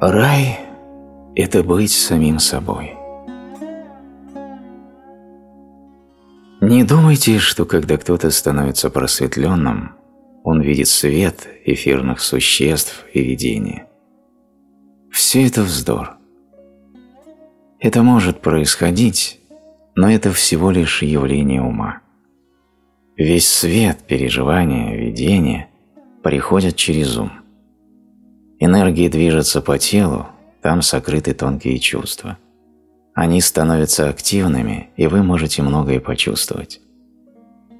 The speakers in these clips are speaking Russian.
Рай – это быть самим собой. Не думайте, что когда кто-то становится просветленным, он видит свет эфирных существ и видения. Все это вздор. Это может происходить, но это всего лишь явление ума. Весь свет, переживания, видения приходят через ум. Энергии движутся по телу, там сокрыты тонкие чувства. Они становятся активными, и вы можете многое почувствовать.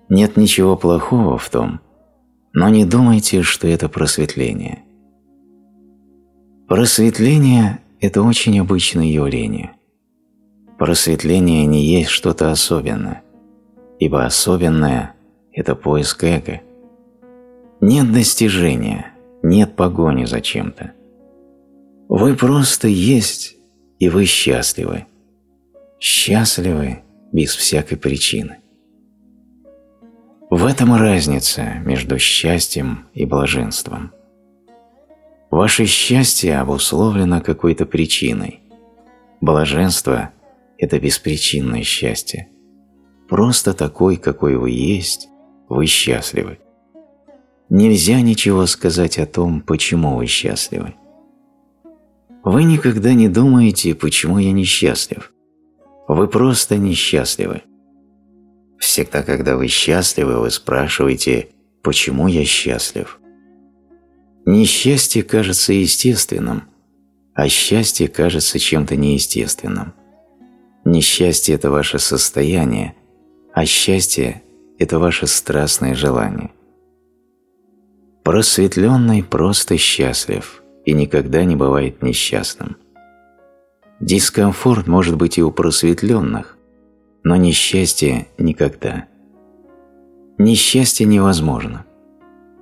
Нет ничего плохого в том, но не думайте, что это просветление. Просветление – это очень обычное явление. Просветление не есть что-то особенное, ибо особенное – это поиск эго. Нет достижения, нет погони за чем-то. Вы просто есть, и вы счастливы. Счастливы без всякой причины. В этом разница между счастьем и блаженством. Ваше счастье обусловлено какой-то причиной. Блаженство – это беспричинное счастье. Просто такой, какой вы есть, вы счастливы. Нельзя ничего сказать о том, почему вы счастливы. Вы никогда не думаете, почему я несчастлив. Вы просто несчастливы. Всегда, когда вы счастливы, вы спрашиваете, почему я счастлив. Несчастье кажется естественным, а счастье кажется чем-то неестественным. Несчастье – это ваше состояние, а счастье – это ваше страстное желание. Просветленный просто счастлив и никогда не бывает несчастным. Дискомфорт может быть и у просветленных, но несчастье никогда. Несчастье невозможно,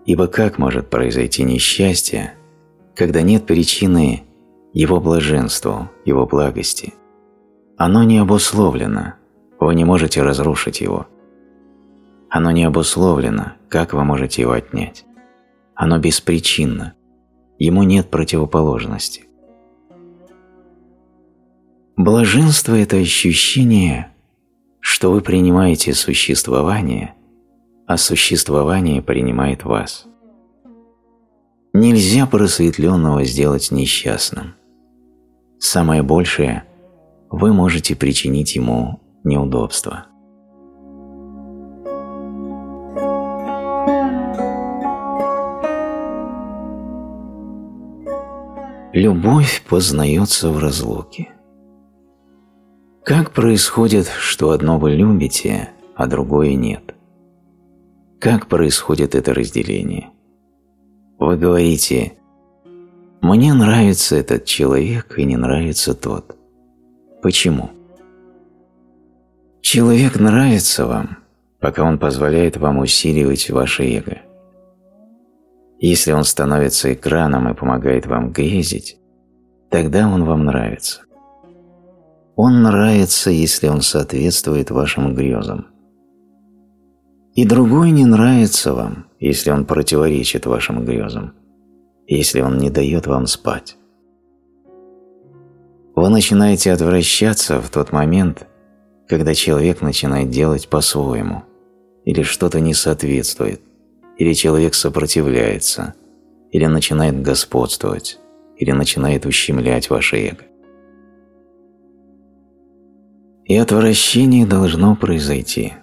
ибо как может произойти несчастье, когда нет причины его блаженству, его благости? Оно не обусловлено, вы не можете разрушить его. Оно не обусловлено, как вы можете его отнять? Оно беспричинно, ему нет противоположности. Блаженство – это ощущение, что вы принимаете существование, а существование принимает вас. Нельзя просветленного сделать несчастным. Самое большее – вы можете причинить ему неудобства. Любовь познается в разлуке. Как происходит, что одно вы любите, а другое нет? Как происходит это разделение? Вы говорите «Мне нравится этот человек и не нравится тот». Почему? Человек нравится вам, пока он позволяет вам усиливать ваше эго. Если он становится экраном и помогает вам грезить, тогда он вам нравится. Он нравится, если он соответствует вашим грезам. И другой не нравится вам, если он противоречит вашим грезам, если он не дает вам спать. Вы начинаете отвращаться в тот момент, когда человек начинает делать по-своему, или что-то не соответствует, или человек сопротивляется, или начинает господствовать, или начинает ущемлять ваше эго. И отвращение должно произойти.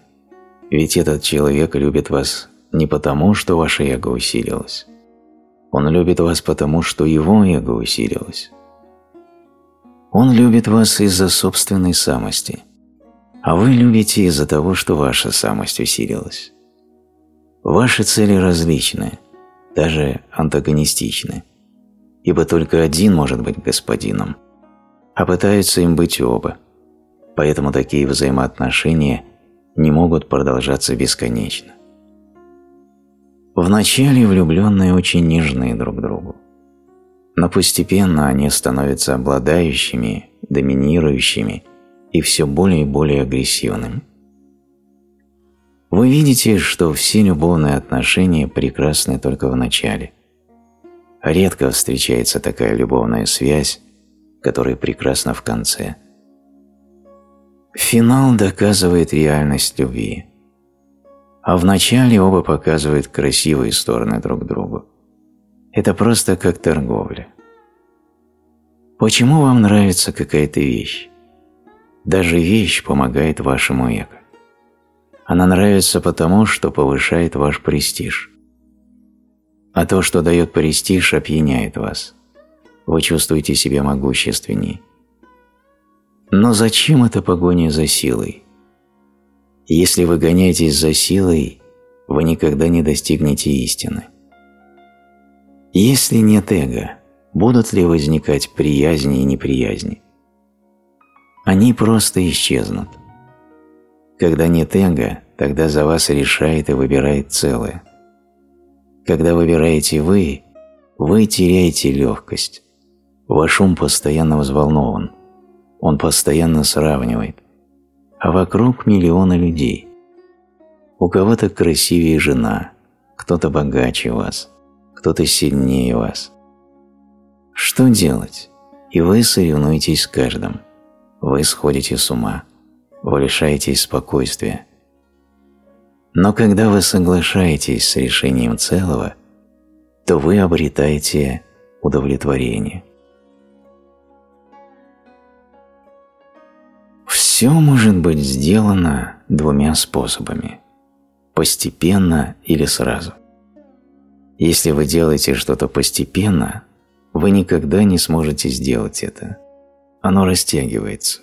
Ведь этот человек любит вас не потому, что ваше эго усилилось. Он любит вас потому, что его эго усилилось. Он любит вас из-за собственной самости, а вы любите из-за того, что ваша самость усилилась. Ваши цели различны, даже антагонистичны, ибо только один может быть господином, а пытаются им быть оба – поэтому такие взаимоотношения не могут продолжаться бесконечно. Вначале влюбленные очень нежны друг другу, но постепенно они становятся обладающими, доминирующими и все более и более агрессивными. Вы видите, что все любовные отношения прекрасны только в начале, Редко встречается такая любовная связь, которая прекрасна в конце. Финал доказывает реальность любви, а в начале оба показывают красивые стороны друг другу. Это просто как торговля. Почему вам нравится какая-то вещь? Даже вещь помогает вашему эго. Она нравится потому, что повышает ваш престиж. А то, что дает престиж, опьяняет вас. Вы чувствуете себя могущественней. Но зачем эта погоня за силой? Если вы гоняетесь за силой, вы никогда не достигнете истины. Если нет эго, будут ли возникать приязни и неприязни? Они просто исчезнут. Когда нет эго, тогда за вас решает и выбирает целое. Когда выбираете вы, вы теряете легкость. Ваш ум постоянно взволнован. Он постоянно сравнивает. А вокруг миллионы людей. У кого-то красивее жена, кто-то богаче вас, кто-то сильнее вас. Что делать? И вы соревнуетесь с каждым. Вы сходите с ума. Вы лишаетесь спокойствия. Но когда вы соглашаетесь с решением целого, то вы обретаете удовлетворение. Все может быть сделано двумя способами – постепенно или сразу. Если вы делаете что-то постепенно, вы никогда не сможете сделать это. Оно растягивается.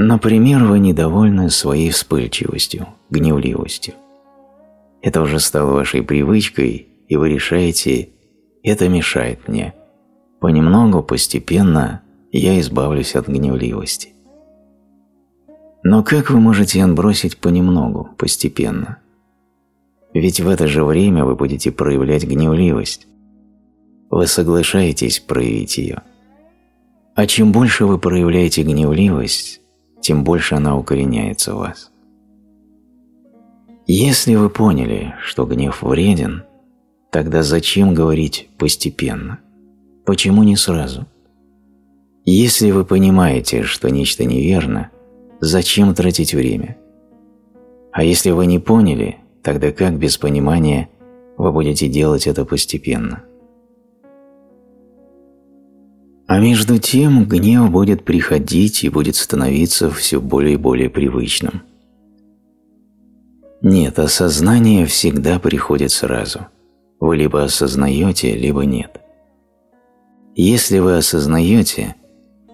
Например, вы недовольны своей вспыльчивостью, гневливостью. Это уже стало вашей привычкой, и вы решаете «это мешает мне». Понемногу, постепенно я избавлюсь от гневливости. Но как вы можете отбросить понемногу, постепенно? Ведь в это же время вы будете проявлять гневливость. Вы соглашаетесь проявить ее. А чем больше вы проявляете гневливость, тем больше она укореняется в вас. Если вы поняли, что гнев вреден, тогда зачем говорить постепенно? Почему не сразу? Если вы понимаете, что нечто неверно, зачем тратить время? А если вы не поняли, тогда как без понимания вы будете делать это постепенно? А между тем гнев будет приходить и будет становиться все более и более привычным. Нет, осознание всегда приходит сразу. Вы либо осознаете, либо нет. Если вы осознаете,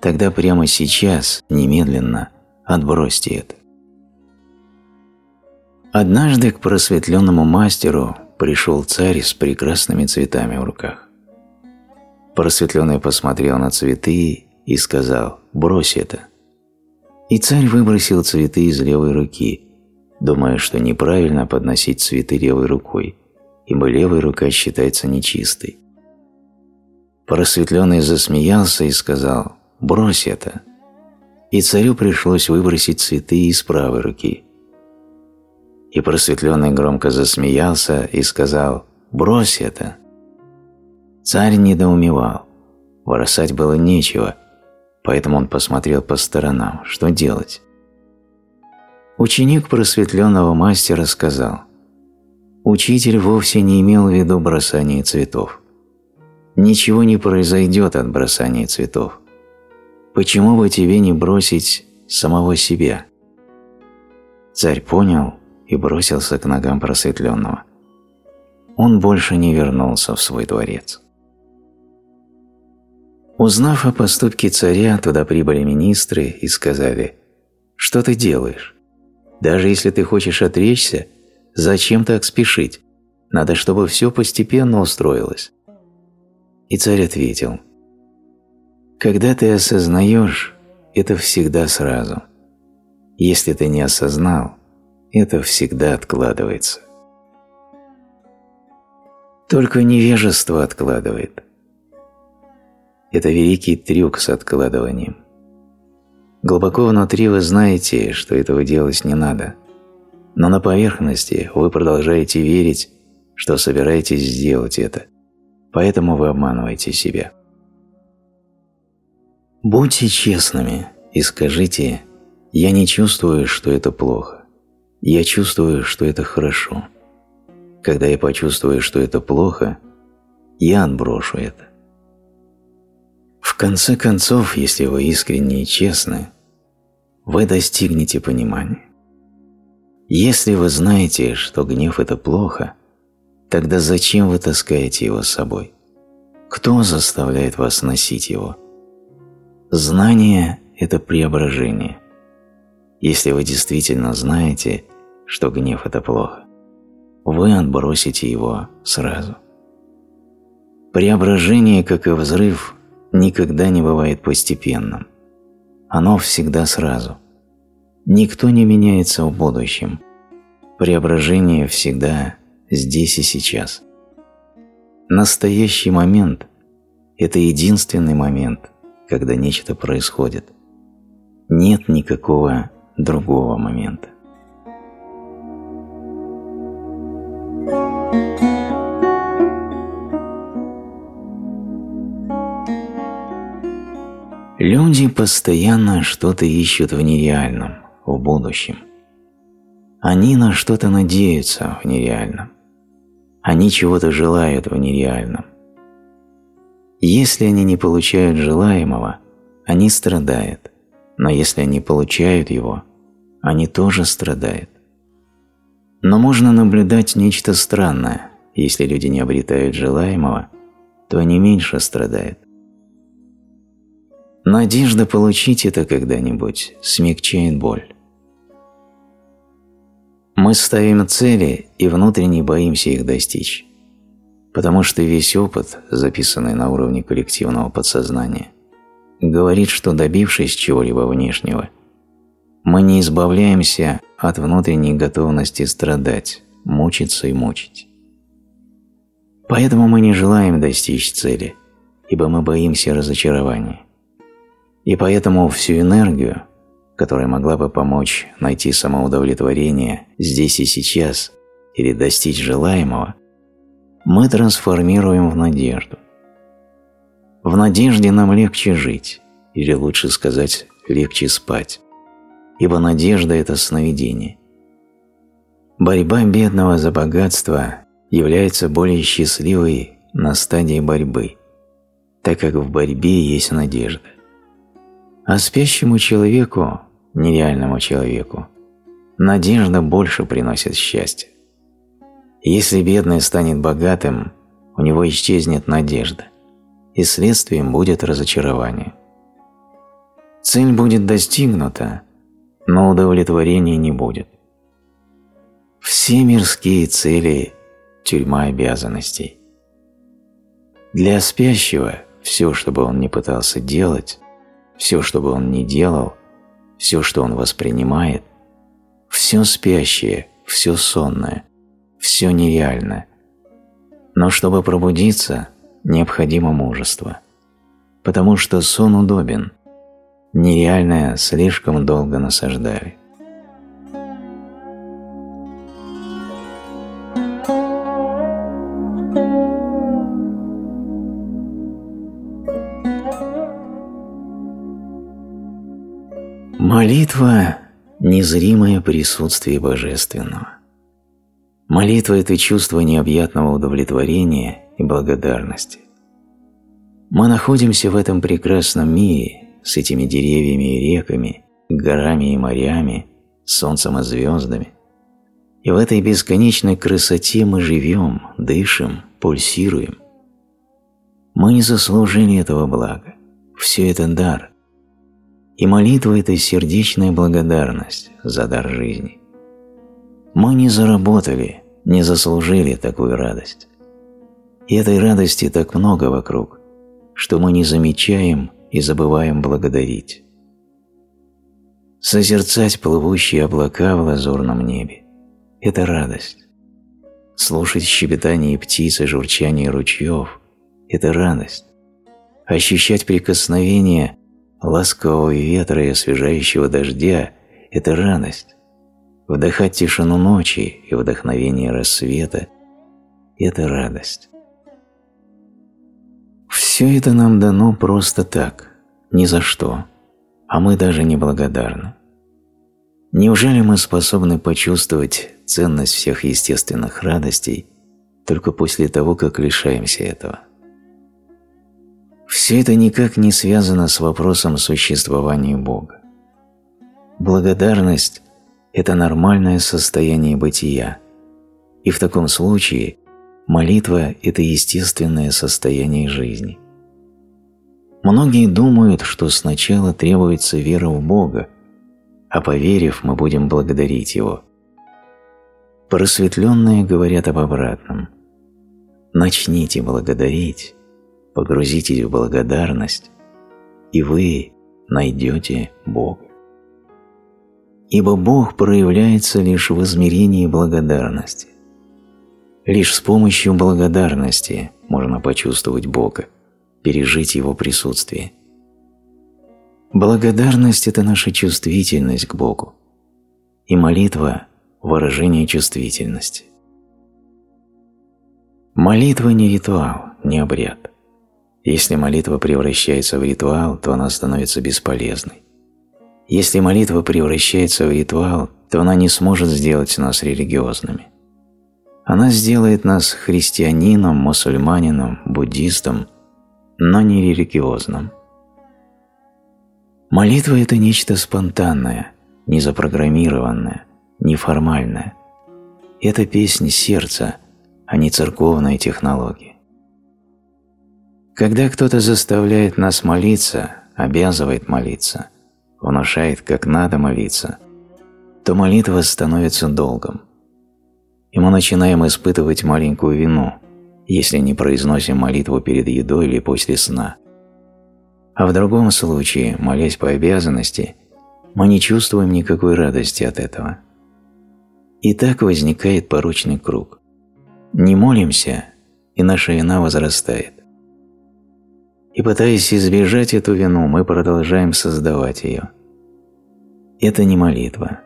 тогда прямо сейчас, немедленно, отбросьте это. Однажды к просветленному мастеру пришел царь с прекрасными цветами в руках. Просветленный посмотрел на цветы и сказал «брось это». И царь выбросил цветы из левой руки, думая, что неправильно подносить цветы левой рукой, ибо левая рука считается нечистой. Просветленный засмеялся и сказал «брось это». И царю пришлось выбросить цветы из правой руки. И просветленный громко засмеялся и сказал «брось это». Царь недоумевал. Бросать было нечего, поэтому он посмотрел по сторонам, что делать. Ученик просветленного мастера сказал, «Учитель вовсе не имел в виду бросание цветов. Ничего не произойдет от бросания цветов. Почему бы тебе не бросить самого себя?» Царь понял и бросился к ногам просветленного. Он больше не вернулся в свой дворец. Узнав о поступке царя, туда прибыли министры и сказали, «Что ты делаешь? Даже если ты хочешь отречься, зачем так спешить? Надо, чтобы все постепенно устроилось». И царь ответил, «Когда ты осознаешь, это всегда сразу. Если ты не осознал, это всегда откладывается». Только невежество откладывает – это великий трюк с откладыванием. Глубоко внутри вы знаете, что этого делать не надо, но на поверхности вы продолжаете верить, что собираетесь сделать это, поэтому вы обманываете себя. Будьте честными и скажите «Я не чувствую, что это плохо. Я чувствую, что это хорошо. Когда я почувствую, что это плохо, я отброшу это». В конце концов, если вы искренне и честны, вы достигнете понимания. Если вы знаете, что гнев – это плохо, тогда зачем вы таскаете его с собой? Кто заставляет вас носить его? Знание – это преображение. Если вы действительно знаете, что гнев – это плохо, вы отбросите его сразу. Преображение, как и взрыв, никогда не бывает постепенным. Оно всегда сразу. Никто не меняется в будущем. Преображение всегда здесь и сейчас. Настоящий момент – это единственный момент, когда нечто происходит. Нет никакого другого момента. Люди постоянно что-то ищут в нереальном в будущем. Они на что-то надеются в нереальном. Они чего-то желают в нереальном. Если они не получают желаемого, они страдают, но если они получают его, они тоже страдают. Но можно наблюдать нечто странное, если люди не обретают желаемого, то они меньше страдают. Надежда получить это когда-нибудь смягчает боль. Мы ставим цели и внутренне боимся их достичь, потому что весь опыт, записанный на уровне коллективного подсознания, говорит, что добившись чего-либо внешнего, мы не избавляемся от внутренней готовности страдать, мучиться и мучить. Поэтому мы не желаем достичь цели, ибо мы боимся разочарования. И поэтому всю энергию, которая могла бы помочь найти самоудовлетворение здесь и сейчас или достичь желаемого, мы трансформируем в надежду. В надежде нам легче жить, или лучше сказать, легче спать, ибо надежда – это сновидение. Борьба бедного за богатство является более счастливой на стадии борьбы, так как в борьбе есть надежда. А спящему человеку, нереальному человеку, надежда больше приносит счастье. Если бедный станет богатым, у него исчезнет надежда, и следствием будет разочарование. Цель будет достигнута, но удовлетворения не будет. Все мирские цели – тюрьма обязанностей. Для спящего все, что бы он ни пытался делать, все, что бы он ни делал, все, что он воспринимает, все спящее, все сонное, все нереально. Но чтобы пробудиться, необходимо мужество, потому что сон удобен, нереальное слишком долго насаждали. Молитва – незримое присутствие Божественного. Молитва – это чувство необъятного удовлетворения и благодарности. Мы находимся в этом прекрасном мире с этими деревьями и реками, горами и морями, солнцем и звездами. И в этой бесконечной красоте мы живем, дышим, пульсируем. Мы не заслужили этого блага. Все это дар – и молитва – это сердечная благодарность за дар жизни. Мы не заработали, не заслужили такую радость. И этой радости так много вокруг, что мы не замечаем и забываем благодарить. Созерцать плывущие облака в лазурном небе – это радость. Слушать щебетание птиц и журчание ручьев – это радость. Ощущать прикосновение ласкового ветра и освежающего дождя – это радость. Вдыхать тишину ночи и вдохновение рассвета – это радость. Все это нам дано просто так, ни за что, а мы даже не благодарны. Неужели мы способны почувствовать ценность всех естественных радостей только после того, как лишаемся этого? Все это никак не связано с вопросом существования Бога. Благодарность – это нормальное состояние бытия, и в таком случае молитва – это естественное состояние жизни. Многие думают, что сначала требуется вера в Бога, а поверив, мы будем благодарить Его. Просветленные говорят об обратном. Начните благодарить, погрузитесь в благодарность, и вы найдете Бога. Ибо Бог проявляется лишь в измерении благодарности. Лишь с помощью благодарности можно почувствовать Бога, пережить Его присутствие – Благодарность – это наша чувствительность к Богу, и молитва – выражение чувствительности. Молитва не ритуал, не обряд. Если молитва превращается в ритуал, то она становится бесполезной. Если молитва превращается в ритуал, то она не сможет сделать нас религиозными. Она сделает нас христианином, мусульманином, буддистом, но не религиозным. Молитва – это нечто спонтанное, незапрограммированное, неформальное. Это песня сердца, а не церковная технология. Когда кто-то заставляет нас молиться, обязывает молиться, внушает, как надо молиться, то молитва становится долгом. И мы начинаем испытывать маленькую вину, если не произносим молитву перед едой или после сна. А в другом случае, молясь по обязанности, мы не чувствуем никакой радости от этого. И так возникает порочный круг. Не молимся, и наша вина возрастает. И пытаясь избежать эту вину, мы продолжаем создавать ее. Это не молитва.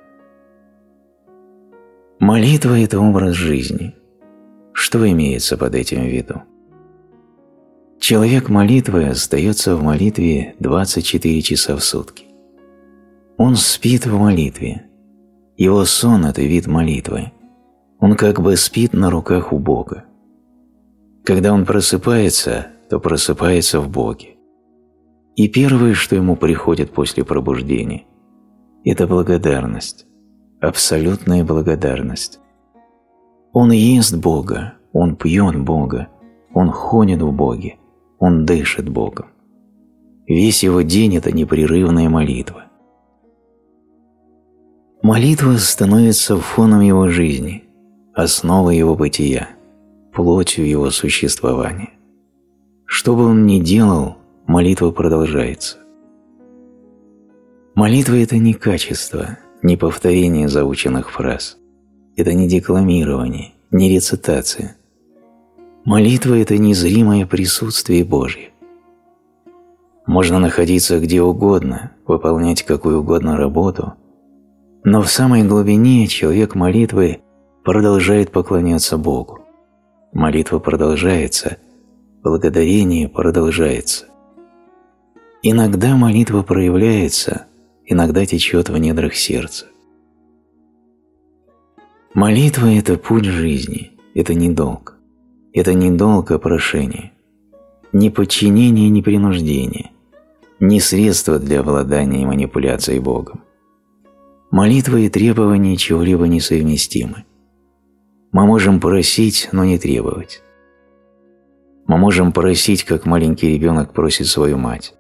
Молитва – это образ жизни. Что имеется под этим в виду? Человек молитвы остается в молитве 24 часа в сутки. Он спит в молитве. Его сон – это вид молитвы. Он как бы спит на руках у Бога. Когда он просыпается, то просыпается в Боге. И первое, что ему приходит после пробуждения – это благодарность, абсолютная благодарность. Он ест Бога, он пьет Бога, он ходит в Боге, он дышит Богом. Весь его день – это непрерывная молитва. Молитва становится фоном его жизни, основой его бытия, плотью его существования. Что бы он ни делал, молитва продолжается. Молитва – это не качество, не повторение заученных фраз. Это не декламирование, не рецитация. Молитва – это незримое присутствие Божье. Можно находиться где угодно, выполнять какую угодно работу, но в самой глубине человек молитвы продолжает поклоняться Богу. Молитва продолжается, благодарение продолжается. Иногда молитва проявляется, иногда течет в недрах сердца. Молитва – это путь жизни, это не долг. Это не долг, а прошение. Не подчинение, не принуждение. Не средство для обладания и манипуляцией Богом. Молитва и требования чего-либо несовместимы. Мы можем просить, но не требовать. Мы можем просить, как маленький ребенок просит свою мать.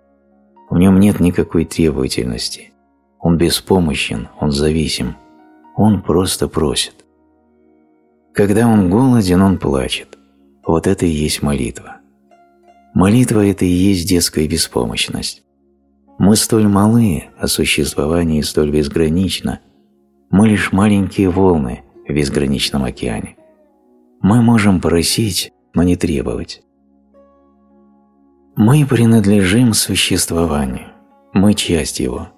В нем нет никакой требовательности. Он беспомощен, он зависим. Он просто просит. Когда он голоден, он плачет. Вот это и есть молитва. Молитва – это и есть детская беспомощность. Мы столь малы, а существование столь безгранично. Мы лишь маленькие волны в безграничном океане. Мы можем просить, но не требовать. Мы принадлежим существованию. Мы часть его.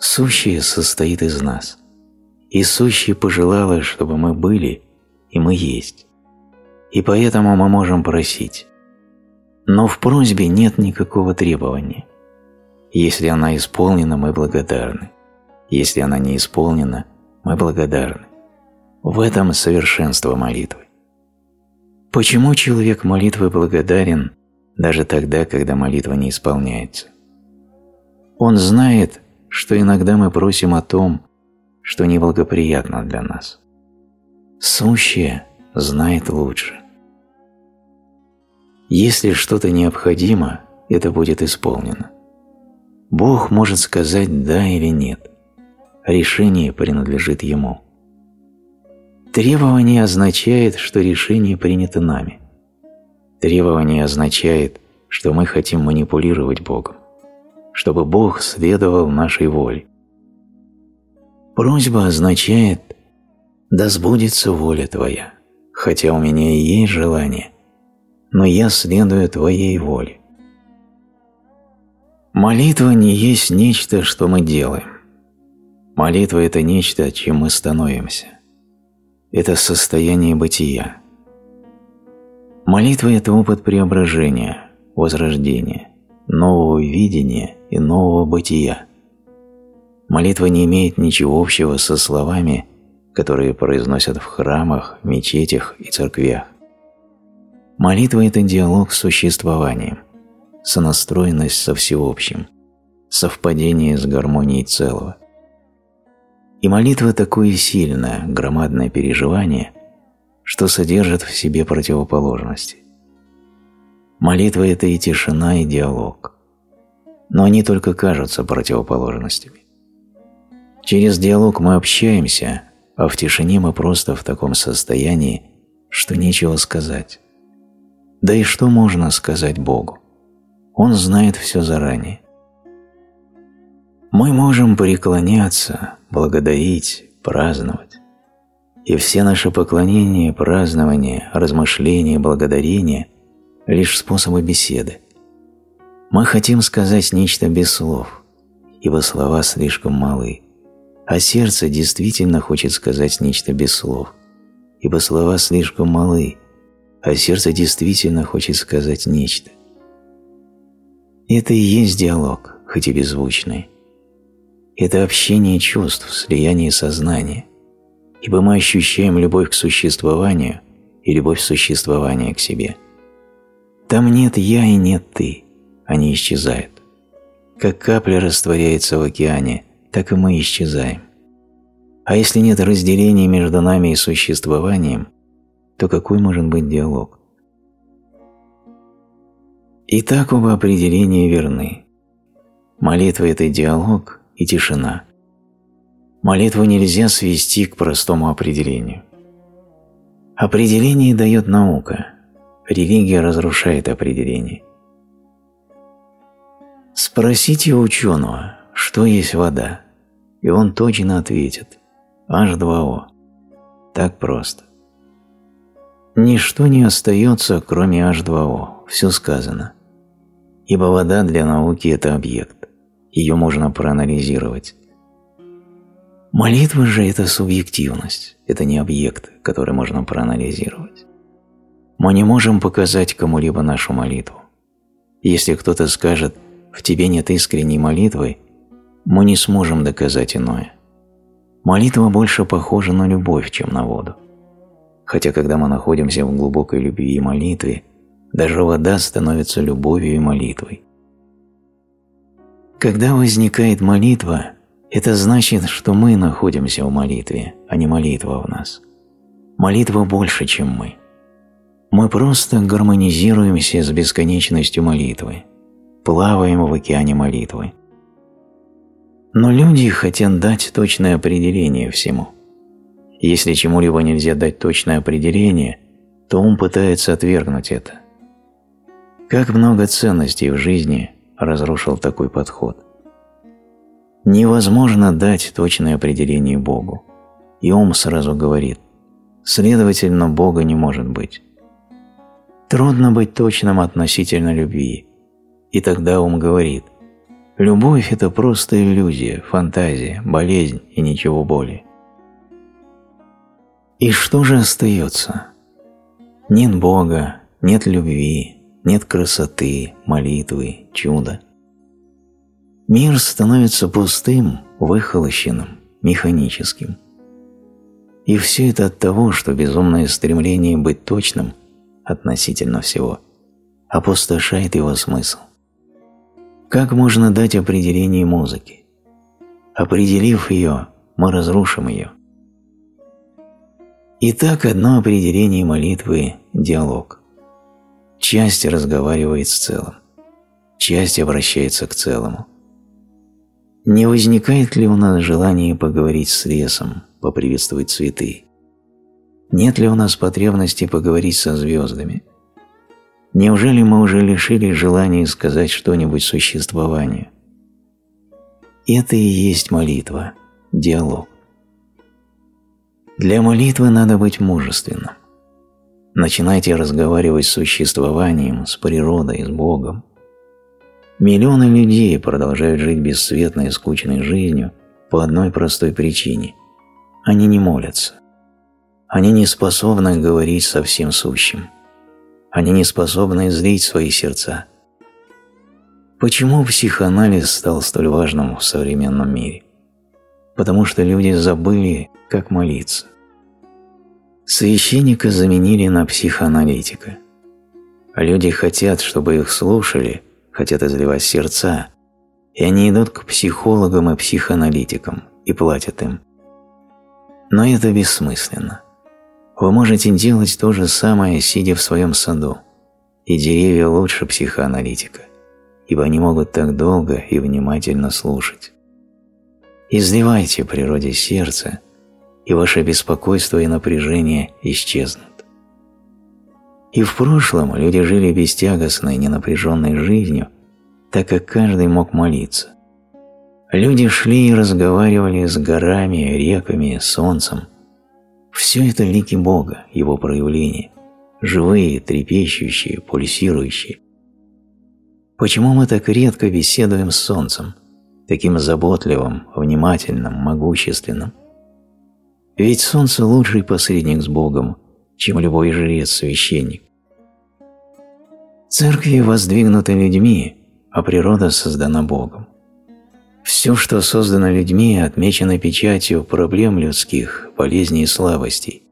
Сущее состоит из нас. И сущее пожелало, чтобы мы были, и мы есть и поэтому мы можем просить. Но в просьбе нет никакого требования. Если она исполнена, мы благодарны. Если она не исполнена, мы благодарны. В этом совершенство молитвы. Почему человек молитвы благодарен даже тогда, когда молитва не исполняется? Он знает, что иногда мы просим о том, что неблагоприятно для нас. Сущее знает лучше. Если что-то необходимо, это будет исполнено. Бог может сказать «да» или «нет». Решение принадлежит Ему. Требование означает, что решение принято нами. Требование означает, что мы хотим манипулировать Богом, чтобы Бог следовал нашей воле. Просьба означает «да сбудется воля Твоя, хотя у меня и есть желание, но я следую Твоей воле». Молитва не есть нечто, что мы делаем. Молитва – это нечто, чем мы становимся. Это состояние бытия. Молитва – это опыт преображения, возрождения, нового видения и нового бытия. Молитва не имеет ничего общего со словами, которые произносят в храмах, мечетях и церквях. Молитва – это диалог с существованием, сонастроенность со всеобщим, совпадение с гармонией целого – и молитва такое сильное, громадное переживание, что содержит в себе противоположности. Молитва – это и тишина, и диалог. Но они только кажутся противоположностями. Через диалог мы общаемся, а в тишине мы просто в таком состоянии, что нечего сказать. Да и что можно сказать Богу? Он знает все заранее. Мы можем преклоняться, благодарить, праздновать. И все наши поклонения, празднования, размышления, благодарения – лишь способы беседы. Мы хотим сказать нечто без слов, ибо слова слишком малы, а сердце действительно хочет сказать нечто без слов, ибо слова слишком малы, а сердце действительно хочет сказать нечто. Это и есть диалог, хоть и беззвучный. Это общение чувств, слияние сознания, ибо мы ощущаем любовь к существованию и любовь существования к себе. Там нет «я» и нет «ты», они исчезают. Как капля растворяется в океане, так и мы исчезаем. А если нет разделения между нами и существованием, то какой может быть диалог? Итак, оба определения верны. Молитва – это диалог, и тишина. Молитву нельзя свести к простому определению. Определение дает наука, религия разрушает определение. Спросите ученого, что есть вода, и он точно ответит H2O. Так просто. Ничто не остается, кроме H2O, все сказано. Ибо вода для науки – это объект ее можно проанализировать. Молитва же – это субъективность, это не объект, который можно проанализировать. Мы не можем показать кому-либо нашу молитву. Если кто-то скажет «в тебе нет искренней молитвы», мы не сможем доказать иное. Молитва больше похожа на любовь, чем на воду. Хотя когда мы находимся в глубокой любви и молитве, даже вода становится любовью и молитвой. Когда возникает молитва, это значит, что мы находимся в молитве, а не молитва в нас. Молитва больше, чем мы. Мы просто гармонизируемся с бесконечностью молитвы, плаваем в океане молитвы. Но люди хотят дать точное определение всему. Если чему-либо нельзя дать точное определение, то ум пытается отвергнуть это. Как много ценностей в жизни разрушил такой подход. Невозможно дать точное определение Богу, и ум сразу говорит, следовательно, Бога не может быть. Трудно быть точным относительно любви, и тогда ум говорит, любовь – это просто иллюзия, фантазия, болезнь и ничего более. И что же остается? Нет Бога, нет любви, нет красоты, молитвы, чуда. Мир становится пустым, выхолощенным, механическим. И все это от того, что безумное стремление быть точным относительно всего опустошает его смысл. Как можно дать определение музыки? Определив ее, мы разрушим ее. Итак, одно определение молитвы – диалог. Часть разговаривает с целым, часть обращается к целому. Не возникает ли у нас желание поговорить с лесом, поприветствовать цветы? Нет ли у нас потребности поговорить со звездами – Неужели мы уже лишились желания сказать что-нибудь существованию? Это и есть молитва, диалог. Для молитвы надо быть мужественным. Начинайте разговаривать с существованием, с природой, с Богом. Миллионы людей продолжают жить бесцветной и скучной жизнью по одной простой причине. Они не молятся. Они не способны говорить со всем сущим. Они не способны злить свои сердца. Почему психоанализ стал столь важным в современном мире? Потому что люди забыли, как молиться. Священника заменили на психоаналитика. Люди хотят, чтобы их слушали, хотят изливать сердца, и они идут к психологам и психоаналитикам и платят им. Но это бессмысленно. Вы можете делать то же самое, сидя в своем саду, и деревья лучше психоаналитика, ибо они могут так долго и внимательно слушать. Изливайте природе сердца, и ваше беспокойство и напряжение исчезнут. И в прошлом люди жили бестягостной, ненапряженной жизнью, так как каждый мог молиться. Люди шли и разговаривали с горами, реками, солнцем – все это лики Бога, Его проявления, живые, трепещущие, пульсирующие. Почему мы так редко беседуем с Солнцем, таким заботливым, внимательным, могущественным? Ведь Солнце лучший посредник с Богом, чем любой жрец-священник. Церкви воздвигнуты людьми, а природа создана Богом. Все, что создано людьми, отмечено печатью проблем людских, болезней и слабостей.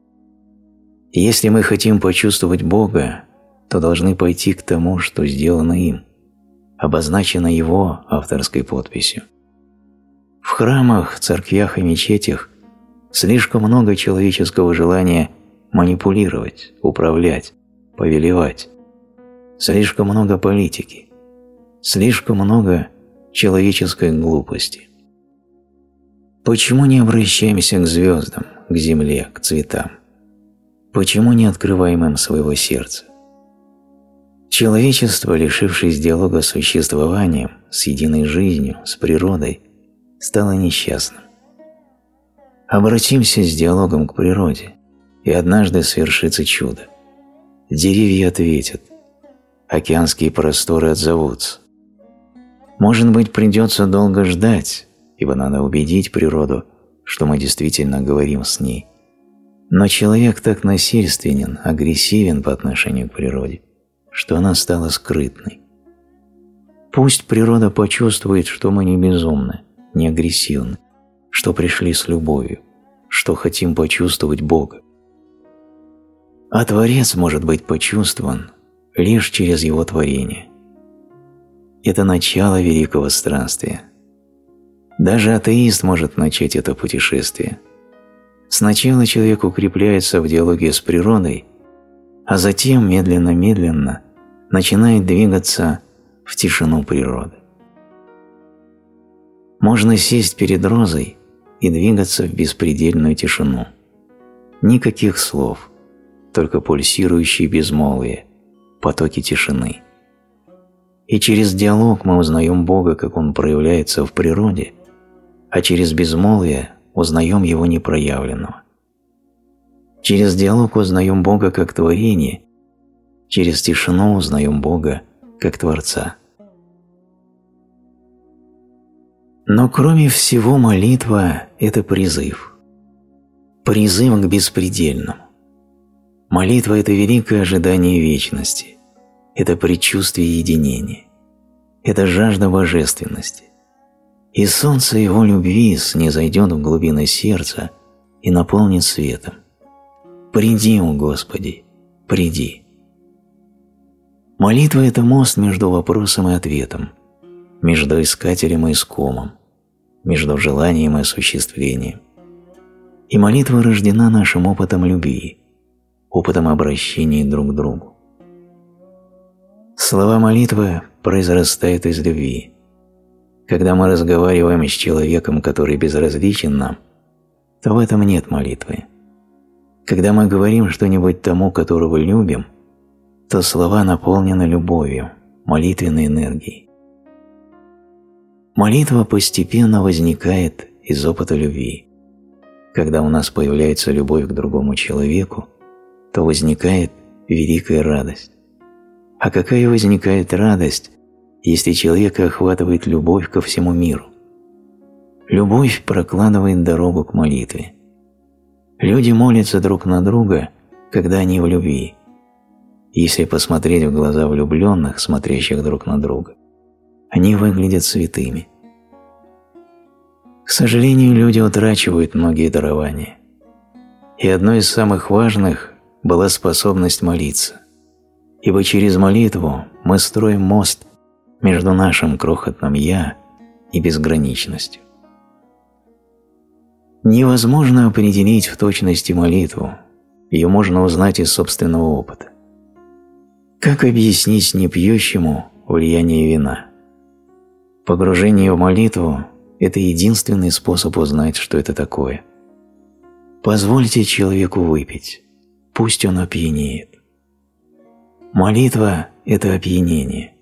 Если мы хотим почувствовать Бога, то должны пойти к тому, что сделано им, обозначено Его авторской подписью. В храмах, церквях и мечетях слишком много человеческого желания манипулировать, управлять, повелевать. Слишком много политики, слишком много человеческой глупости. Почему не обращаемся к звездам, к земле, к цветам? Почему не открываем им своего сердца? Человечество, лишившись диалога с существованием, с единой жизнью, с природой, стало несчастным. Обратимся с диалогом к природе, и однажды свершится чудо. Деревья ответят, океанские просторы отзовутся, может быть, придется долго ждать, ибо надо убедить природу, что мы действительно говорим с ней. Но человек так насильственен, агрессивен по отношению к природе, что она стала скрытной. Пусть природа почувствует, что мы не безумны, не агрессивны, что пришли с любовью, что хотим почувствовать Бога. А Творец может быть почувствован лишь через Его творение – это начало великого странствия. Даже атеист может начать это путешествие. Сначала человек укрепляется в диалоге с природой, а затем медленно-медленно начинает двигаться в тишину природы. Можно сесть перед розой и двигаться в беспредельную тишину. Никаких слов, только пульсирующие безмолвие, потоки тишины. И через диалог мы узнаем Бога, как Он проявляется в природе, а через безмолвие узнаем Его непроявленного. Через диалог узнаем Бога как творение, через тишину узнаем Бога как Творца. Но кроме всего молитва – это призыв. Призыв к беспредельному. Молитва – это великое ожидание вечности это предчувствие единения, это жажда божественности. И солнце его любви снизойдет в глубины сердца и наполнит светом. Приди, о Господи, приди. Молитва – это мост между вопросом и ответом, между искателем и искомом, между желанием и осуществлением. И молитва рождена нашим опытом любви, опытом обращения друг к другу. Слова молитвы произрастают из любви. Когда мы разговариваем с человеком, который безразличен нам, то в этом нет молитвы. Когда мы говорим что-нибудь тому, которого любим, то слова наполнены любовью, молитвенной энергией. Молитва постепенно возникает из опыта любви. Когда у нас появляется любовь к другому человеку, то возникает великая радость. А какая возникает радость, если человека охватывает любовь ко всему миру? Любовь прокладывает дорогу к молитве. Люди молятся друг на друга, когда они в любви. Если посмотреть в глаза влюбленных, смотрящих друг на друга, они выглядят святыми. К сожалению, люди утрачивают многие дарования. И одно из самых важных была способность молиться. Ибо через молитву мы строим мост между нашим крохотным «я» и безграничностью. Невозможно определить в точности молитву, ее можно узнать из собственного опыта. Как объяснить непьющему влияние вина? Погружение в молитву – это единственный способ узнать, что это такое. Позвольте человеку выпить, пусть он опьянеет. Молитва – это опьянение.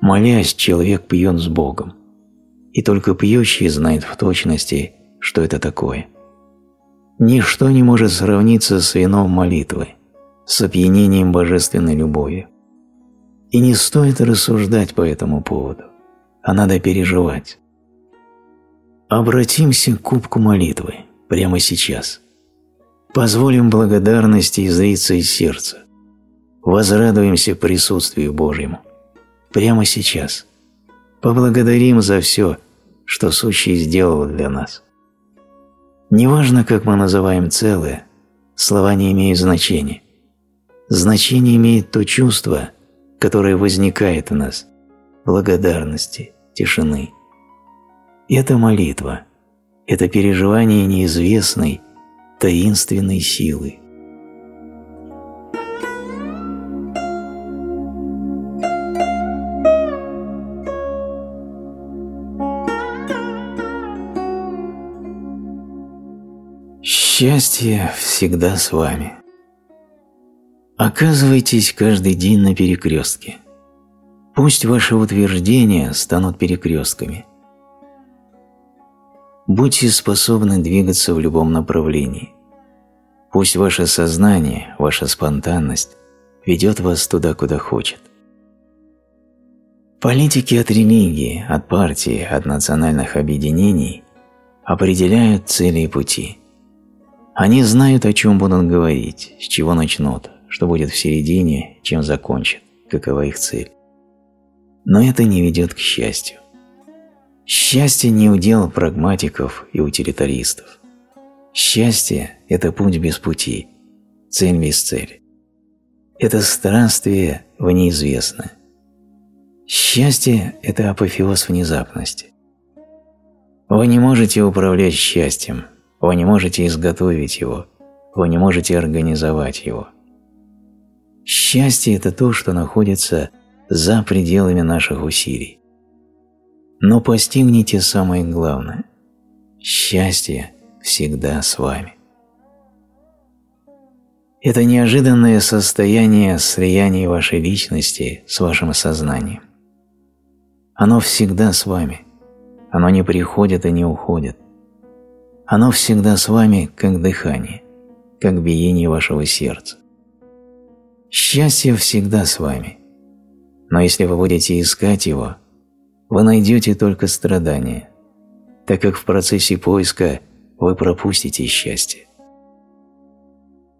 Молясь, человек пьет с Богом, и только пьющий знает в точности, что это такое. Ничто не может сравниться с вином молитвы, с опьянением божественной любовью. И не стоит рассуждать по этому поводу, а надо переживать. Обратимся к кубку молитвы прямо сейчас. Позволим благодарности излиться из сердца. Возрадуемся присутствию Божьему. Прямо сейчас. Поблагодарим за все, что Сущий сделал для нас. Неважно, как мы называем целое, слова не имеют значения. Значение имеет то чувство, которое возникает в нас, благодарности, тишины. Это молитва, это переживание неизвестной, таинственной силы. Счастье всегда с вами. Оказывайтесь каждый день на перекрестке. Пусть ваши утверждения станут перекрестками. Будьте способны двигаться в любом направлении. Пусть ваше сознание, ваша спонтанность ведет вас туда, куда хочет. Политики от религии, от партии, от национальных объединений определяют цели и пути – они знают, о чем будут говорить, с чего начнут, что будет в середине, чем закончат, какова их цель. Но это не ведет к счастью. Счастье не удел прагматиков и утилитаристов. Счастье – это путь без пути, цель без цели. Это странствие в неизвестное. Счастье – это апофеоз внезапности. Вы не можете управлять счастьем, вы не можете изготовить его, вы не можете организовать его. Счастье – это то, что находится за пределами наших усилий. Но постигните самое главное – счастье всегда с вами. Это неожиданное состояние слияния вашей личности с вашим сознанием. Оно всегда с вами. Оно не приходит и не уходит. Оно всегда с вами, как дыхание, как биение вашего сердца. Счастье всегда с вами. Но если вы будете искать его, вы найдете только страдания, так как в процессе поиска вы пропустите счастье.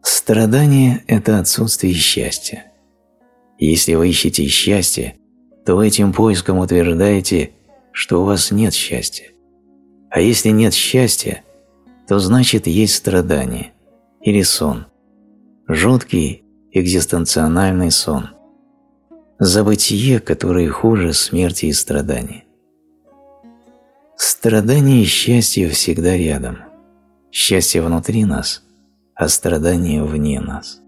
Страдание – это отсутствие счастья. Если вы ищете счастье, то этим поиском утверждаете, что у вас нет счастья. А если нет счастья, то значит есть страдание или сон. Жуткий экзистенциональный сон. Забытие, которое хуже смерти и страдания. Страдание и счастье всегда рядом. Счастье внутри нас, а страдание вне нас.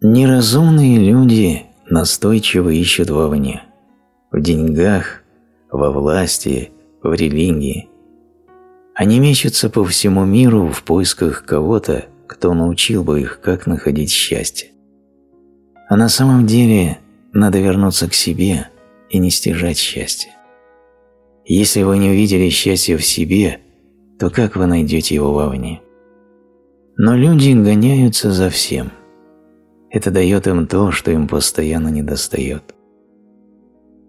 Неразумные люди настойчиво ищут вовне, в деньгах, во власти, в религии. Они мечутся по всему миру в поисках кого-то, кто научил бы их, как находить счастье. А на самом деле надо вернуться к себе и не стяжать счастье. Если вы не увидели счастье в себе, то как вы найдете его вовне? Но люди гоняются за всем. Это дает им то, что им постоянно недостает.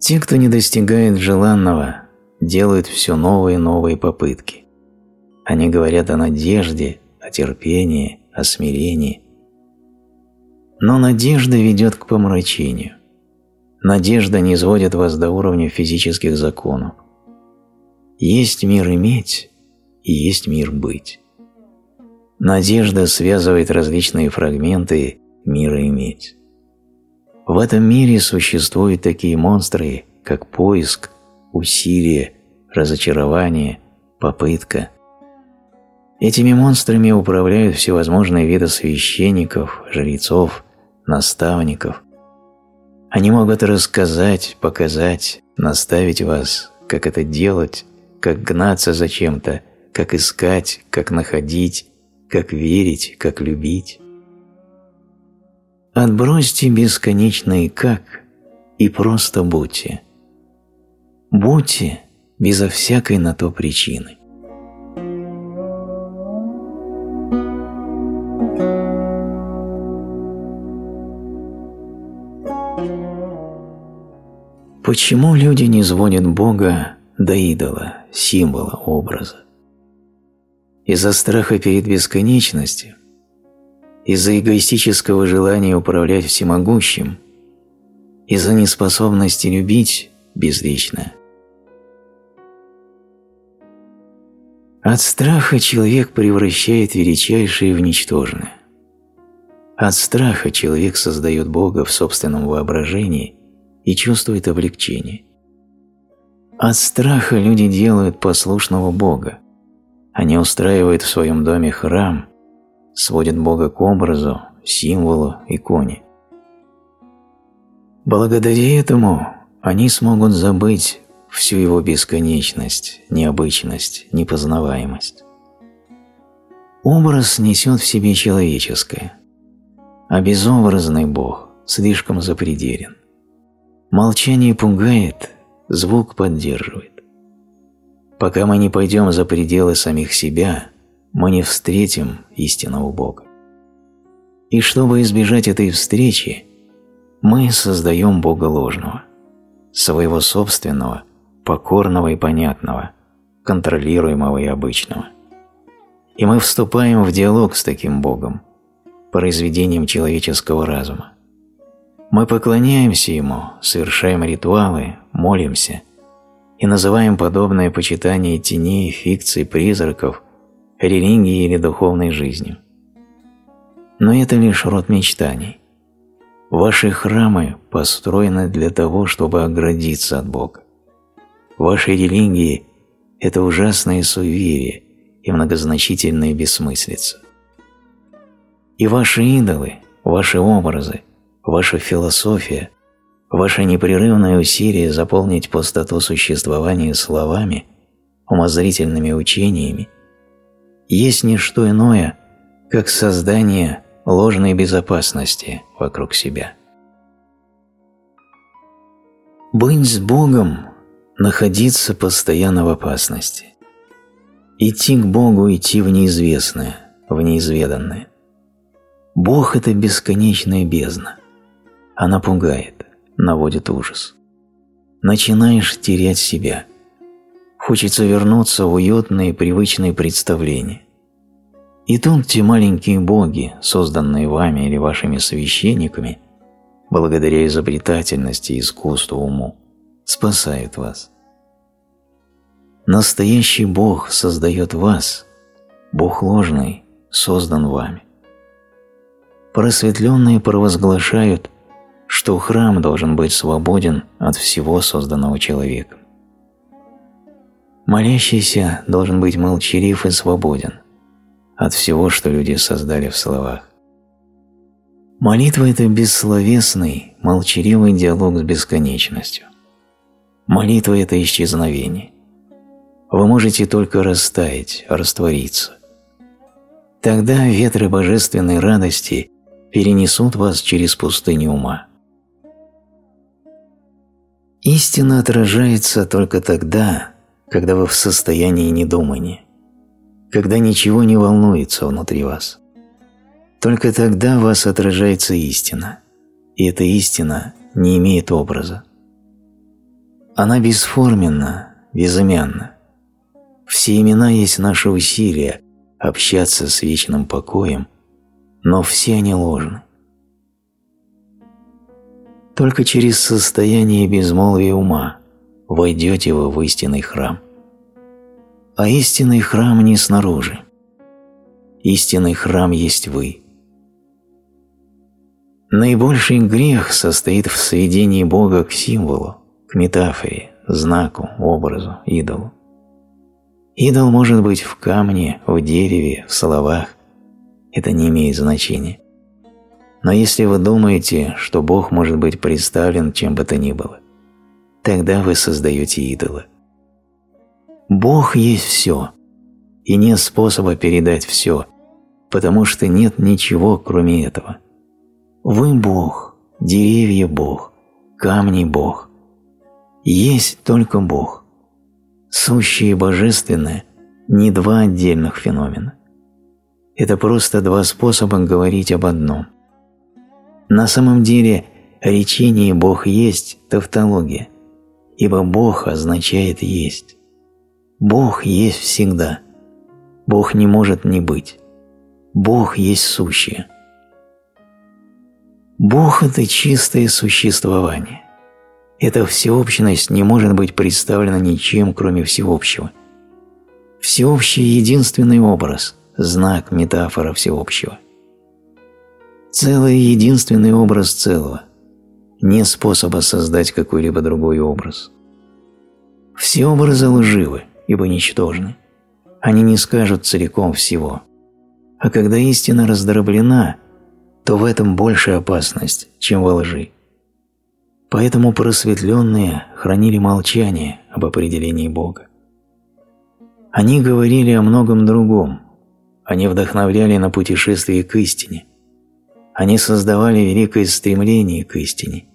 Те, кто не достигает желанного, делают все новые и новые попытки. Они говорят о надежде, о терпении, о смирении. Но надежда ведет к помрачению. Надежда не сводит вас до уровня физических законов. Есть мир иметь и есть мир быть. Надежда связывает различные фрагменты мира иметь. В этом мире существуют такие монстры, как поиск, усилие, разочарование, попытка. Этими монстрами управляют всевозможные виды священников, жрецов, наставников. Они могут рассказать, показать, наставить вас, как это делать, как гнаться за чем-то, как искать, как находить, как верить, как любить. Отбросьте бесконечное «как» и просто будьте. Будьте безо всякой на то причины. Почему люди не звонят Бога до идола, символа, образа? Из-за страха перед бесконечностью – из-за эгоистического желания управлять всемогущим, из-за неспособности любить безлично. От страха человек превращает величайшее в ничтожное. От страха человек создает Бога в собственном воображении и чувствует облегчение. От страха люди делают послушного Бога. Они устраивают в своем доме храм сводит Бога к образу, символу, иконе. Благодаря этому они смогут забыть всю его бесконечность, необычность, непознаваемость. Образ несет в себе человеческое, а безобразный Бог слишком запределен. Молчание пугает, звук поддерживает. Пока мы не пойдем за пределы самих себя – мы не встретим истинного Бога. И чтобы избежать этой встречи, мы создаем Бога ложного, своего собственного, покорного и понятного, контролируемого и обычного. И мы вступаем в диалог с таким Богом, произведением человеческого разума. Мы поклоняемся Ему, совершаем ритуалы, молимся и называем подобное почитание теней, фикций, призраков – религией или духовной жизнью. Но это лишь род мечтаний. Ваши храмы построены для того, чтобы оградиться от Бога. Ваши религии – это ужасные суеверия и многозначительные бессмыслица. И ваши идолы, ваши образы, ваша философия, ваше непрерывное усилие заполнить пустоту существования словами, умозрительными учениями – есть не что иное, как создание ложной безопасности вокруг себя. Быть с Богом – находиться постоянно в опасности. Идти к Богу – идти в неизвестное, в неизведанное. Бог – это бесконечная бездна. Она пугает, наводит ужас. Начинаешь терять себя – Хочется вернуться в уютные привычные представления. И тут те маленькие боги, созданные вами или вашими священниками, благодаря изобретательности, искусству, уму, спасают вас. Настоящий Бог создает вас, Бог ложный создан вами. Просветленные провозглашают, что храм должен быть свободен от всего созданного человеком. Молящийся должен быть молчалив и свободен от всего, что люди создали в словах. Молитва – это бессловесный, молчаливый диалог с бесконечностью. Молитва – это исчезновение. Вы можете только растаять, раствориться. Тогда ветры божественной радости перенесут вас через пустыню ума. Истина отражается только тогда, когда вы в состоянии недумания, когда ничего не волнуется внутри вас. Только тогда в вас отражается истина, и эта истина не имеет образа. Она бесформенна, безымянна. Все имена есть наши усилия общаться с вечным покоем, но все они ложны. Только через состояние безмолвия ума войдете вы в истинный храм. А истинный храм не снаружи. Истинный храм есть вы. Наибольший грех состоит в сведении Бога к символу, к метафоре, знаку, образу, идолу. Идол может быть в камне, в дереве, в словах. Это не имеет значения. Но если вы думаете, что Бог может быть представлен чем бы то ни было, тогда вы создаете идола. Бог есть все, и нет способа передать все, потому что нет ничего, кроме этого. Вы Бог, деревья Бог, камни Бог. Есть только Бог. Сущее и божественное – не два отдельных феномена. Это просто два способа говорить об одном. На самом деле речение «Бог есть» – тавтология, ибо Бог означает «есть». Бог есть всегда. Бог не может не быть. Бог есть сущее. Бог – это чистое существование. Эта всеобщность не может быть представлена ничем, кроме всеобщего. Всеобщий – единственный образ, знак, метафора всеобщего. Целый – единственный образ целого. Нет способа создать какой-либо другой образ. Все образы лживы, ибо ничтожны. Они не скажут целиком всего. А когда истина раздроблена, то в этом больше опасность, чем во лжи. Поэтому просветленные хранили молчание об определении Бога. Они говорили о многом другом, они вдохновляли на путешествие к истине, они создавали великое стремление к истине,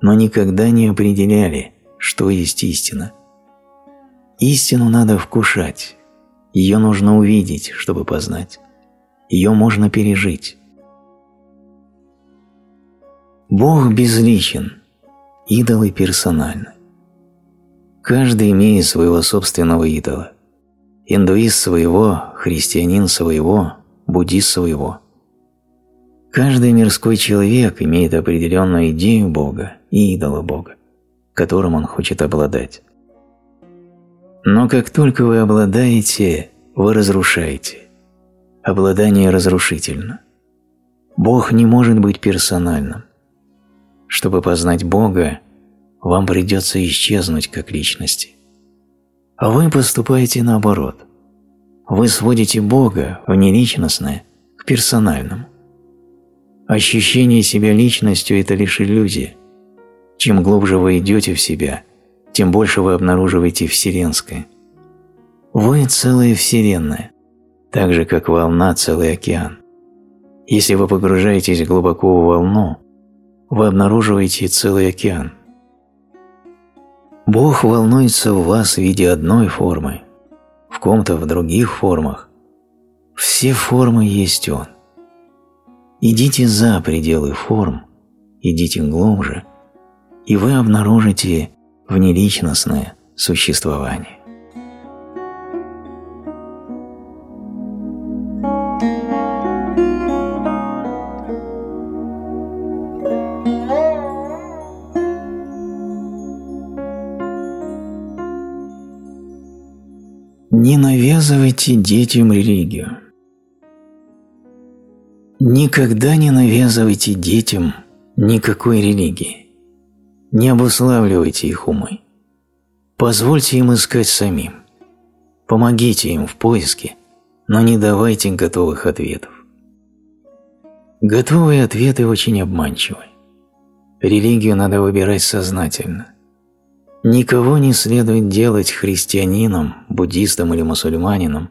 но никогда не определяли, что есть истина. Истину надо вкушать, ее нужно увидеть, чтобы познать, ее можно пережить. Бог безличен, идолы персональны. Каждый имеет своего собственного идола. Индуист своего, христианин своего, буддист своего. Каждый мирской человек имеет определенную идею Бога и идола Бога, которым он хочет обладать. Но как только вы обладаете, вы разрушаете. Обладание разрушительно. Бог не может быть персональным. Чтобы познать Бога, вам придется исчезнуть как личности. А вы поступаете наоборот. Вы сводите Бога в неличностное к персональному. Ощущение себя личностью – это лишь иллюзия. Чем глубже вы идете в себя, тем больше вы обнаруживаете вселенское. Вы – целая вселенная, так же, как волна – целый океан. Если вы погружаетесь глубоко в волну, вы обнаруживаете целый океан. Бог волнуется в вас в виде одной формы, в ком-то в других формах. Все формы есть Он. Идите за пределы форм, идите глубже, и вы обнаружите внеличностное существование. Навязывайте детям религию. Никогда не навязывайте детям никакой религии. Не обуславливайте их умы. Позвольте им искать самим. Помогите им в поиске, но не давайте готовых ответов. Готовые ответы очень обманчивы. Религию надо выбирать сознательно. Никого не следует делать христианином, буддистом или мусульманином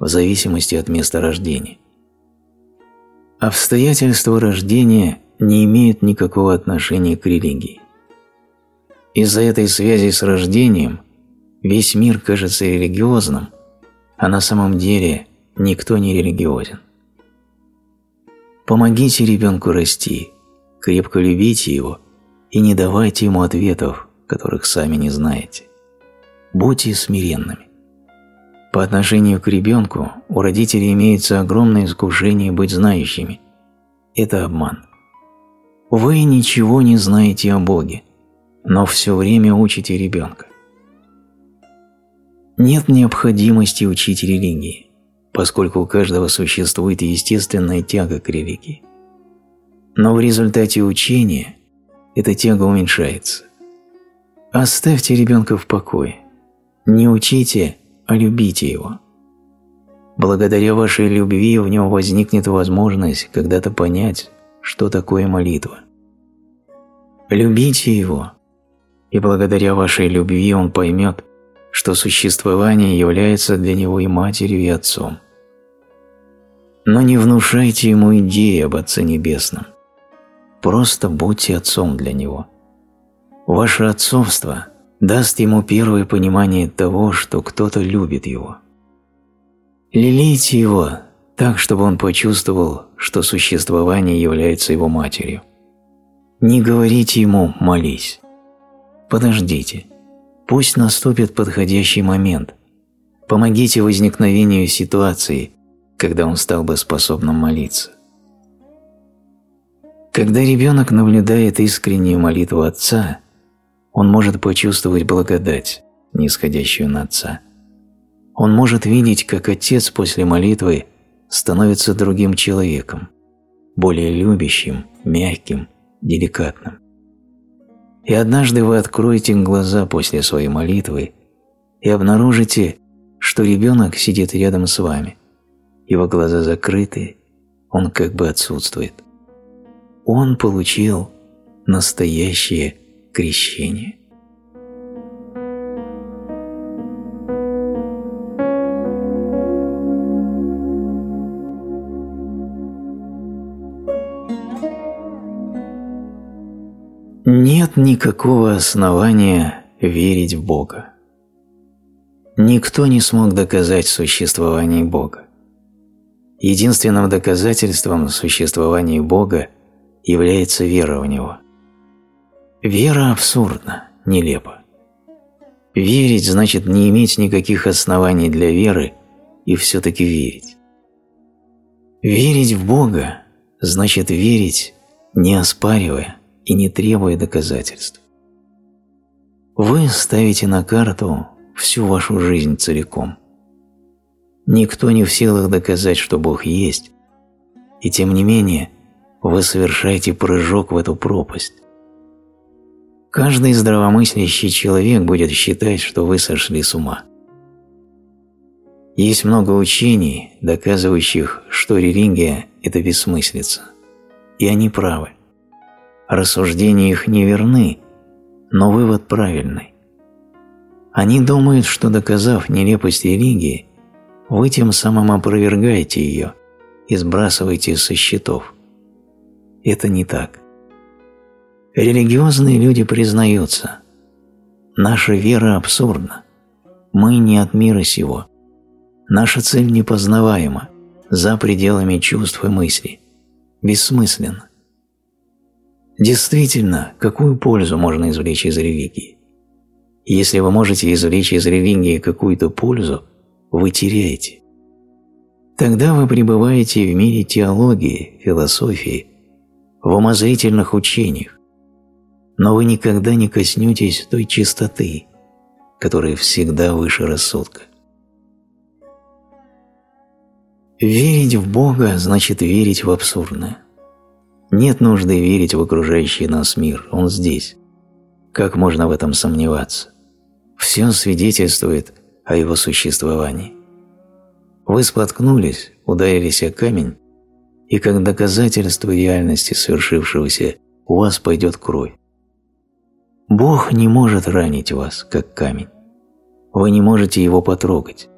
в зависимости от места рождения. Обстоятельства рождения не имеют никакого отношения к религии. Из-за этой связи с рождением весь мир кажется религиозным, а на самом деле никто не религиозен. Помогите ребенку расти, крепко любите его и не давайте ему ответов, которых сами не знаете. Будьте смиренными. По отношению к ребенку у родителей имеется огромное искушение быть знающими. Это обман. Вы ничего не знаете о Боге, но все время учите ребенка. Нет необходимости учить религии, поскольку у каждого существует естественная тяга к религии. Но в результате учения эта тяга уменьшается. Оставьте ребенка в покое. Не учите, а любите его. Благодаря вашей любви в нем возникнет возможность когда-то понять, что такое молитва. Любите его, и благодаря вашей любви он поймет, что существование является для него и матерью, и отцом. Но не внушайте ему идеи об Отце Небесном. Просто будьте отцом для него – Ваше отцовство даст ему первое понимание того, что кто-то любит его. Лелейте его так, чтобы он почувствовал, что существование является его матерью. Не говорите ему «молись». Подождите. Пусть наступит подходящий момент. Помогите возникновению ситуации, когда он стал бы способным молиться. Когда ребенок наблюдает искреннюю молитву отца – он может почувствовать благодать, нисходящую на Отца. Он может видеть, как Отец после молитвы становится другим человеком, более любящим, мягким, деликатным. И однажды вы откроете глаза после своей молитвы и обнаружите, что ребенок сидит рядом с вами, его глаза закрыты, он как бы отсутствует. Он получил настоящее крещение. Нет никакого основания верить в Бога. Никто не смог доказать существование Бога. Единственным доказательством существования Бога является вера в Него. Вера абсурдна, нелепа. Верить значит не иметь никаких оснований для веры и все-таки верить. Верить в Бога значит верить, не оспаривая и не требуя доказательств. Вы ставите на карту всю вашу жизнь целиком. Никто не в силах доказать, что Бог есть, и тем не менее вы совершаете прыжок в эту пропасть, Каждый здравомыслящий человек будет считать, что вы сошли с ума. Есть много учений, доказывающих, что религия – это бессмыслица. И они правы. Рассуждения их неверны, но вывод правильный. Они думают, что доказав нелепость религии, вы тем самым опровергаете ее и сбрасываете со счетов. Это не так. Религиозные люди признаются, наша вера абсурдна, мы не от мира сего, наша цель непознаваема, за пределами чувств и мыслей, бессмысленно. Действительно, какую пользу можно извлечь из религии? Если вы можете извлечь из религии какую-то пользу, вы теряете. Тогда вы пребываете в мире теологии, философии, в умозрительных учениях, но вы никогда не коснетесь той чистоты, которая всегда выше рассудка. Верить в Бога значит верить в абсурдное. Нет нужды верить в окружающий нас мир, он здесь. Как можно в этом сомневаться? Все свидетельствует о его существовании. Вы споткнулись, ударились о камень, и как доказательство реальности свершившегося у вас пойдет кровь. Бог не может ранить вас, как камень. Вы не можете его потрогать.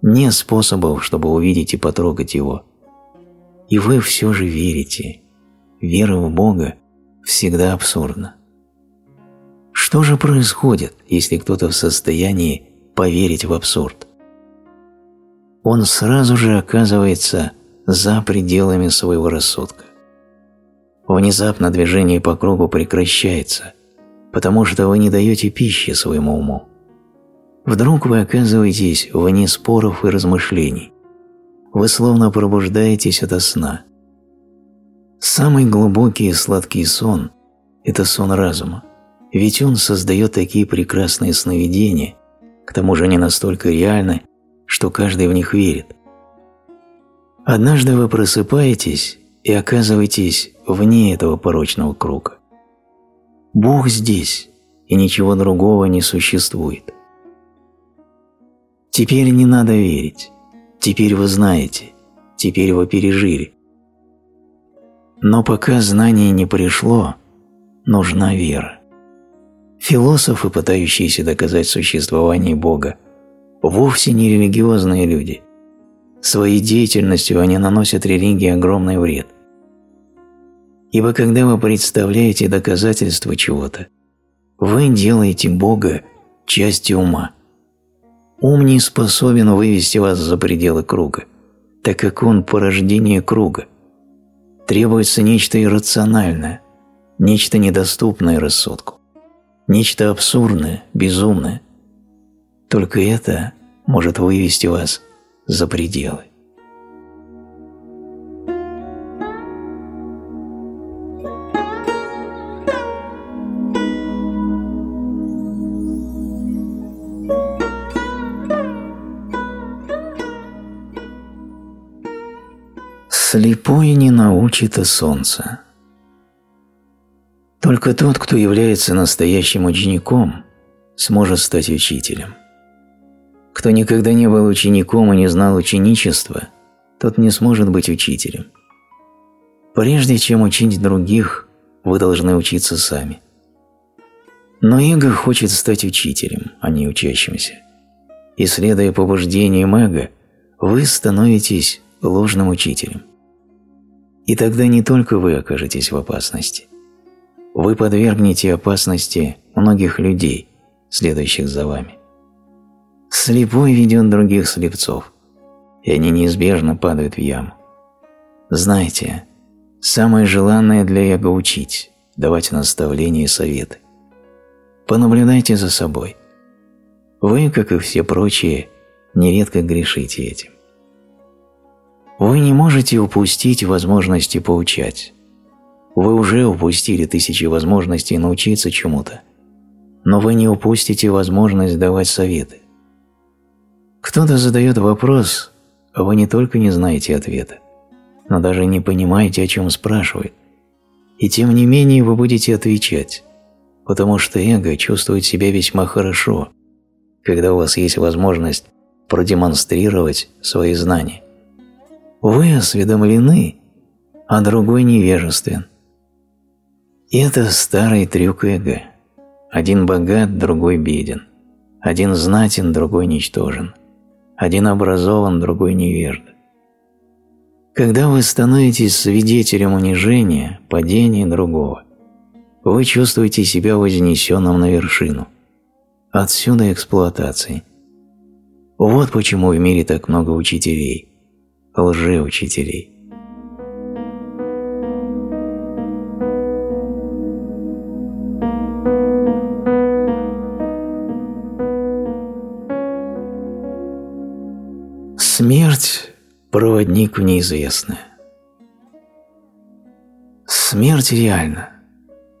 Нет способов, чтобы увидеть и потрогать его. И вы все же верите. Вера в Бога всегда абсурдна. Что же происходит, если кто-то в состоянии поверить в абсурд? Он сразу же оказывается за пределами своего рассудка. Внезапно движение по кругу прекращается, потому что вы не даете пищи своему уму. Вдруг вы оказываетесь вне споров и размышлений. Вы словно пробуждаетесь ото сна. Самый глубокий и сладкий сон – это сон разума, ведь он создает такие прекрасные сновидения, к тому же они настолько реальны, что каждый в них верит. Однажды вы просыпаетесь и оказываетесь вне этого порочного круга. Бог здесь, и ничего другого не существует. Теперь не надо верить. Теперь вы знаете. Теперь вы пережили. Но пока знание не пришло, нужна вера. Философы, пытающиеся доказать существование Бога, вовсе не религиозные люди. Своей деятельностью они наносят религии огромный вред. Ибо когда вы представляете доказательства чего-то, вы делаете Бога частью ума – Ум не способен вывести вас за пределы круга, так как он порождение круга. Требуется нечто иррациональное, нечто недоступное рассудку, нечто абсурдное, безумное. Только это может вывести вас за пределы. Слепой не научит и солнце. Только тот, кто является настоящим учеником, сможет стать учителем. Кто никогда не был учеником и не знал ученичества, тот не сможет быть учителем. Прежде чем учить других, вы должны учиться сами. Но эго хочет стать учителем, а не учащимся. И следуя побуждениям эго, вы становитесь ложным учителем. И тогда не только вы окажетесь в опасности. Вы подвергнете опасности многих людей, следующих за вами. Слепой ведет других слепцов, и они неизбежно падают в яму. Знайте, самое желанное для эго учить, давать наставления и советы. Понаблюдайте за собой. Вы, как и все прочие, нередко грешите этим. Вы не можете упустить возможности поучать. Вы уже упустили тысячи возможностей научиться чему-то, но вы не упустите возможность давать советы. Кто-то задает вопрос, а вы не только не знаете ответа, но даже не понимаете, о чем спрашивает. И тем не менее вы будете отвечать, потому что эго чувствует себя весьма хорошо, когда у вас есть возможность продемонстрировать свои знания. Вы осведомлены, а другой невежествен. Это старый трюк эго. Один богат, другой беден. Один знатен, другой ничтожен. Один образован, другой невежда. Когда вы становитесь свидетелем унижения, падения другого, вы чувствуете себя вознесенным на вершину. Отсюда эксплуатации. Вот почему в мире так много учителей – лжеучителей. Смерть – проводник в неизвестное. Смерть реальна,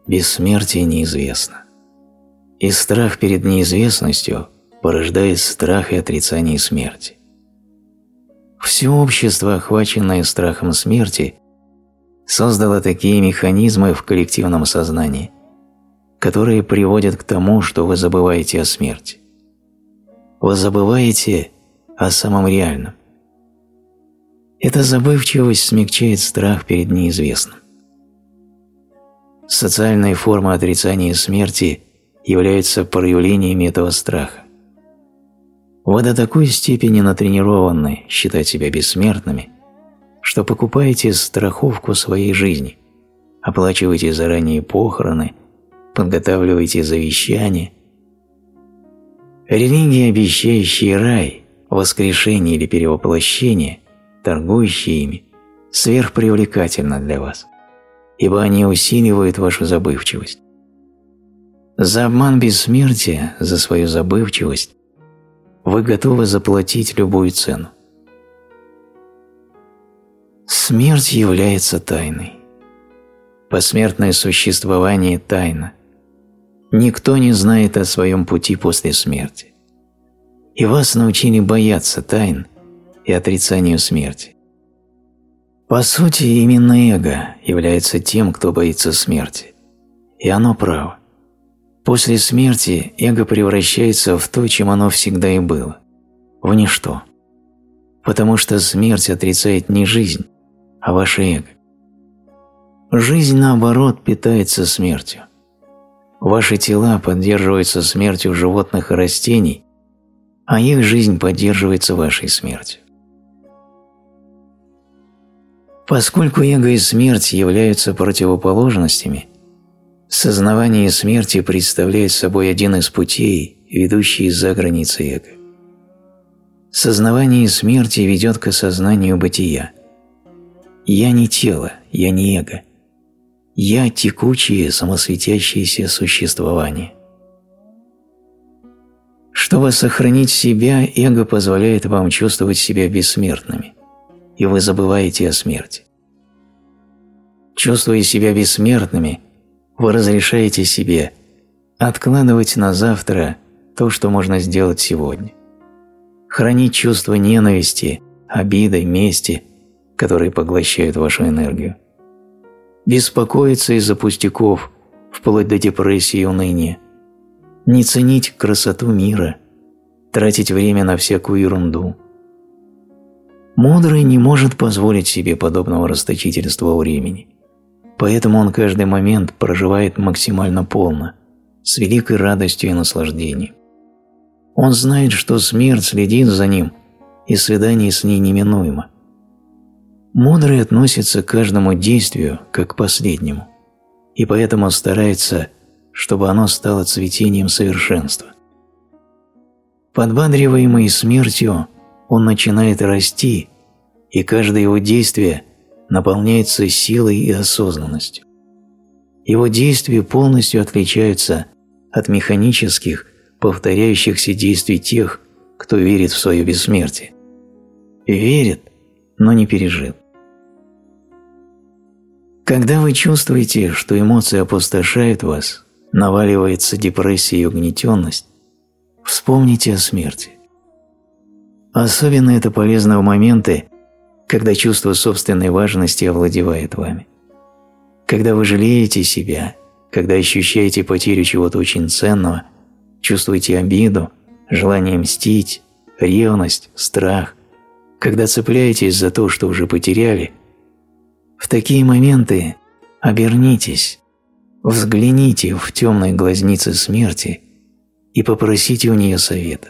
бессмертие неизвестно. И страх перед неизвестностью порождает страх и отрицание смерти. Все общество, охваченное страхом смерти, создало такие механизмы в коллективном сознании, которые приводят к тому, что вы забываете о смерти. Вы забываете о самом реальном. Эта забывчивость смягчает страх перед неизвестным. Социальные формы отрицания смерти являются проявлениями этого страха. Вы до такой степени натренированы считать себя бессмертными, что покупаете страховку своей жизни, оплачиваете заранее похороны, подготавливаете завещание. Религии, обещающие рай, воскрешение или перевоплощение, торгующие ими, сверхпривлекательна для вас, ибо они усиливают вашу забывчивость. За обман бессмертия, за свою забывчивость вы готовы заплатить любую цену. Смерть является тайной. Посмертное существование – тайна. Никто не знает о своем пути после смерти. И вас научили бояться тайн и отрицанию смерти. По сути, именно эго является тем, кто боится смерти. И оно право. После смерти эго превращается в то, чем оно всегда и было – в ничто. Потому что смерть отрицает не жизнь, а ваше эго. Жизнь, наоборот, питается смертью. Ваши тела поддерживаются смертью животных и растений, а их жизнь поддерживается вашей смертью. Поскольку эго и смерть являются противоположностями – Сознавание смерти представляет собой один из путей, ведущий за границы эго. Сознавание смерти ведет к осознанию бытия. Я не тело, я не эго. Я – текучее, самосветящееся существование. Чтобы сохранить себя, эго позволяет вам чувствовать себя бессмертными, и вы забываете о смерти. Чувствуя себя бессмертными – вы разрешаете себе откладывать на завтра то, что можно сделать сегодня. Хранить чувство ненависти, обиды, мести, которые поглощают вашу энергию. Беспокоиться из-за пустяков, вплоть до депрессии и уныния. Не ценить красоту мира, тратить время на всякую ерунду. Мудрый не может позволить себе подобного расточительства времени. Поэтому он каждый момент проживает максимально полно, с великой радостью и наслаждением. Он знает, что смерть следит за ним, и свидание с ней неминуемо. Мудрый относится к каждому действию как к последнему, и поэтому старается, чтобы оно стало цветением совершенства. Подбадриваемый смертью, он начинает расти, и каждое его действие – наполняется силой и осознанностью. Его действия полностью отличаются от механических, повторяющихся действий тех, кто верит в свое бессмертие. Верит, но не пережил. Когда вы чувствуете, что эмоции опустошают вас, наваливается депрессия и угнетенность, вспомните о смерти. Особенно это полезно в моменты, когда чувство собственной важности овладевает вами. Когда вы жалеете себя, когда ощущаете потерю чего-то очень ценного, чувствуете обиду, желание мстить, ревность, страх, когда цепляетесь за то, что уже потеряли, в такие моменты обернитесь, взгляните в темные глазницы смерти и попросите у нее совета.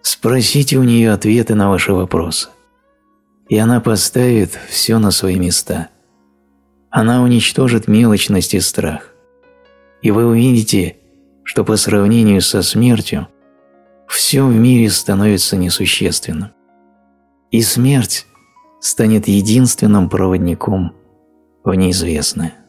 Спросите у нее ответы на ваши вопросы и она поставит все на свои места. Она уничтожит мелочность и страх. И вы увидите, что по сравнению со смертью все в мире становится несущественным. И смерть станет единственным проводником в неизвестное.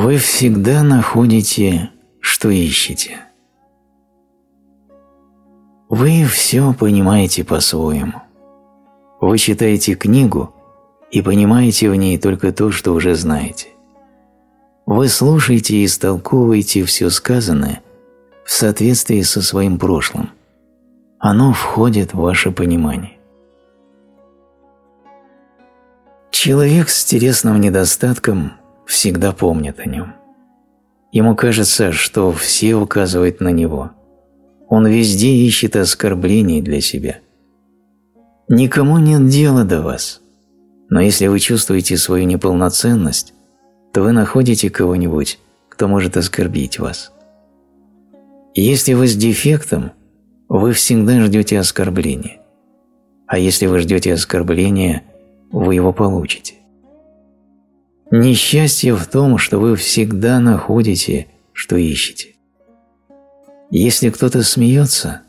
Вы всегда находите, что ищете. Вы все понимаете по-своему. Вы читаете книгу и понимаете в ней только то, что уже знаете. Вы слушаете и истолковываете все сказанное в соответствии со своим прошлым. Оно входит в ваше понимание. Человек с телесным недостатком всегда помнит о нем. Ему кажется, что все указывают на него. Он везде ищет оскорблений для себя. Никому нет дела до вас. Но если вы чувствуете свою неполноценность, то вы находите кого-нибудь, кто может оскорбить вас. Если вы с дефектом, вы всегда ждете оскорбления. А если вы ждете оскорбления, вы его получите. Несчастье в том, что вы всегда находите, что ищете. Если кто-то смеется,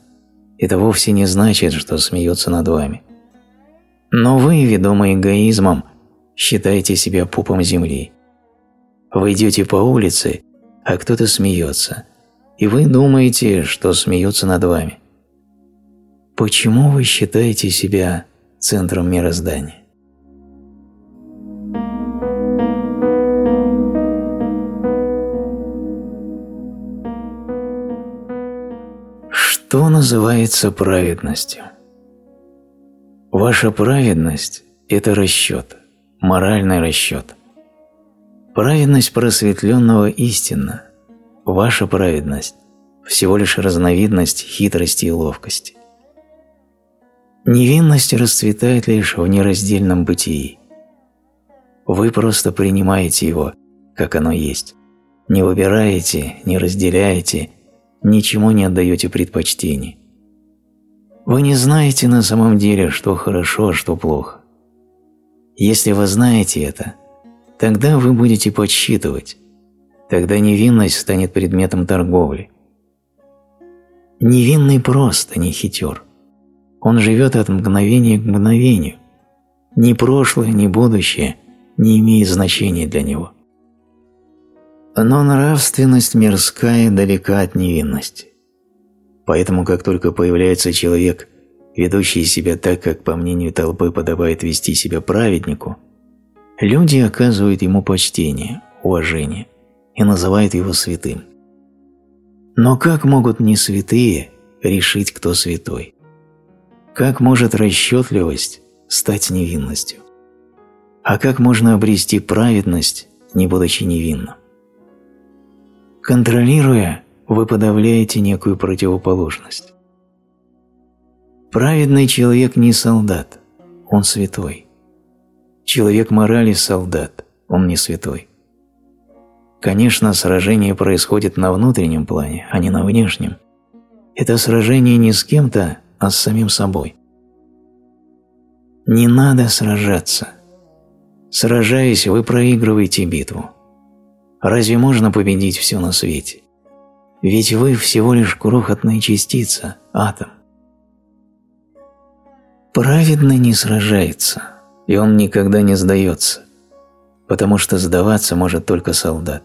это вовсе не значит, что смеется над вами. Но вы, ведомы эгоизмом, считаете себя пупом земли. Вы идете по улице, а кто-то смеется, и вы думаете, что смеется над вами. Почему вы считаете себя центром мироздания? Что называется праведностью? Ваша праведность – это расчет, моральный расчет. Праведность просветленного истинна. Ваша праведность – всего лишь разновидность хитрости и ловкости. Невинность расцветает лишь в нераздельном бытии. Вы просто принимаете его, как оно есть. Не выбираете, не разделяете – ничему не отдаете предпочтение. Вы не знаете на самом деле, что хорошо, а что плохо. Если вы знаете это, тогда вы будете подсчитывать, тогда невинность станет предметом торговли. Невинный просто не хитер. Он живет от мгновения к мгновению. Ни прошлое, ни будущее не имеет значения для него. Но нравственность мирская далека от невинности. Поэтому как только появляется человек, ведущий себя так, как по мнению толпы подобает вести себя праведнику, люди оказывают ему почтение, уважение и называют его святым. Но как могут не святые решить, кто святой? Как может расчетливость стать невинностью? А как можно обрести праведность, не будучи невинным? Контролируя, вы подавляете некую противоположность. Праведный человек не солдат, он святой. Человек морали – солдат, он не святой. Конечно, сражение происходит на внутреннем плане, а не на внешнем. Это сражение не с кем-то, а с самим собой. Не надо сражаться. Сражаясь, вы проигрываете битву. Разве можно победить все на свете? Ведь вы всего лишь крохотная частица, атом. Праведный не сражается, и он никогда не сдается, потому что сдаваться может только солдат.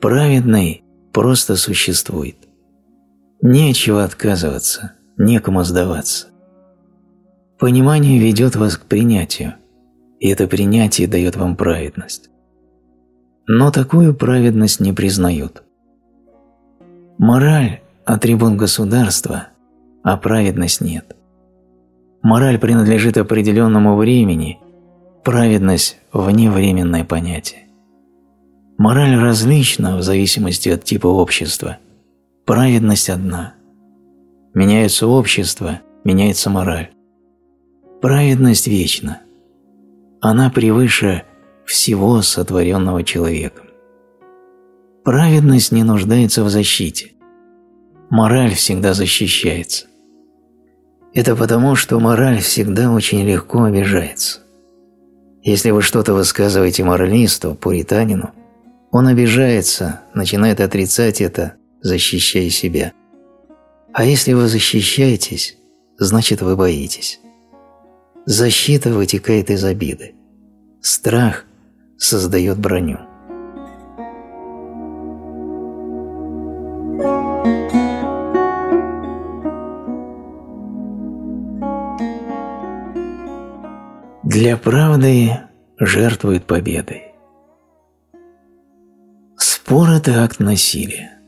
Праведный просто существует. Нечего отказываться, некому сдаваться. Понимание ведет вас к принятию, и это принятие дает вам праведность но такую праведность не признают. Мораль – атрибут государства, а праведность нет. Мораль принадлежит определенному времени, праведность – вневременное понятие. Мораль различна в зависимости от типа общества, праведность одна. Меняется общество, меняется мораль. Праведность вечна. Она превыше всего сотворенного человеком. Праведность не нуждается в защите. Мораль всегда защищается. Это потому, что мораль всегда очень легко обижается. Если вы что-то высказываете моралисту, пуританину, он обижается, начинает отрицать это, защищая себя. А если вы защищаетесь, значит вы боитесь. Защита вытекает из обиды. Страх создает броню. Для правды жертвует победой. Спор – это акт насилия.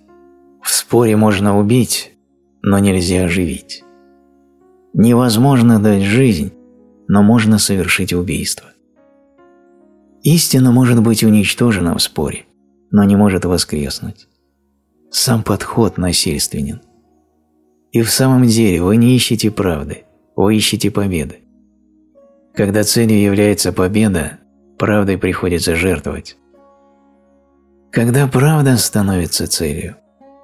В споре можно убить, но нельзя оживить. Невозможно дать жизнь, но можно совершить убийство. Истина может быть уничтожена в споре, но не может воскреснуть. Сам подход насильственен. И в самом деле вы не ищете правды, вы ищете победы. Когда целью является победа, правдой приходится жертвовать. Когда правда становится целью,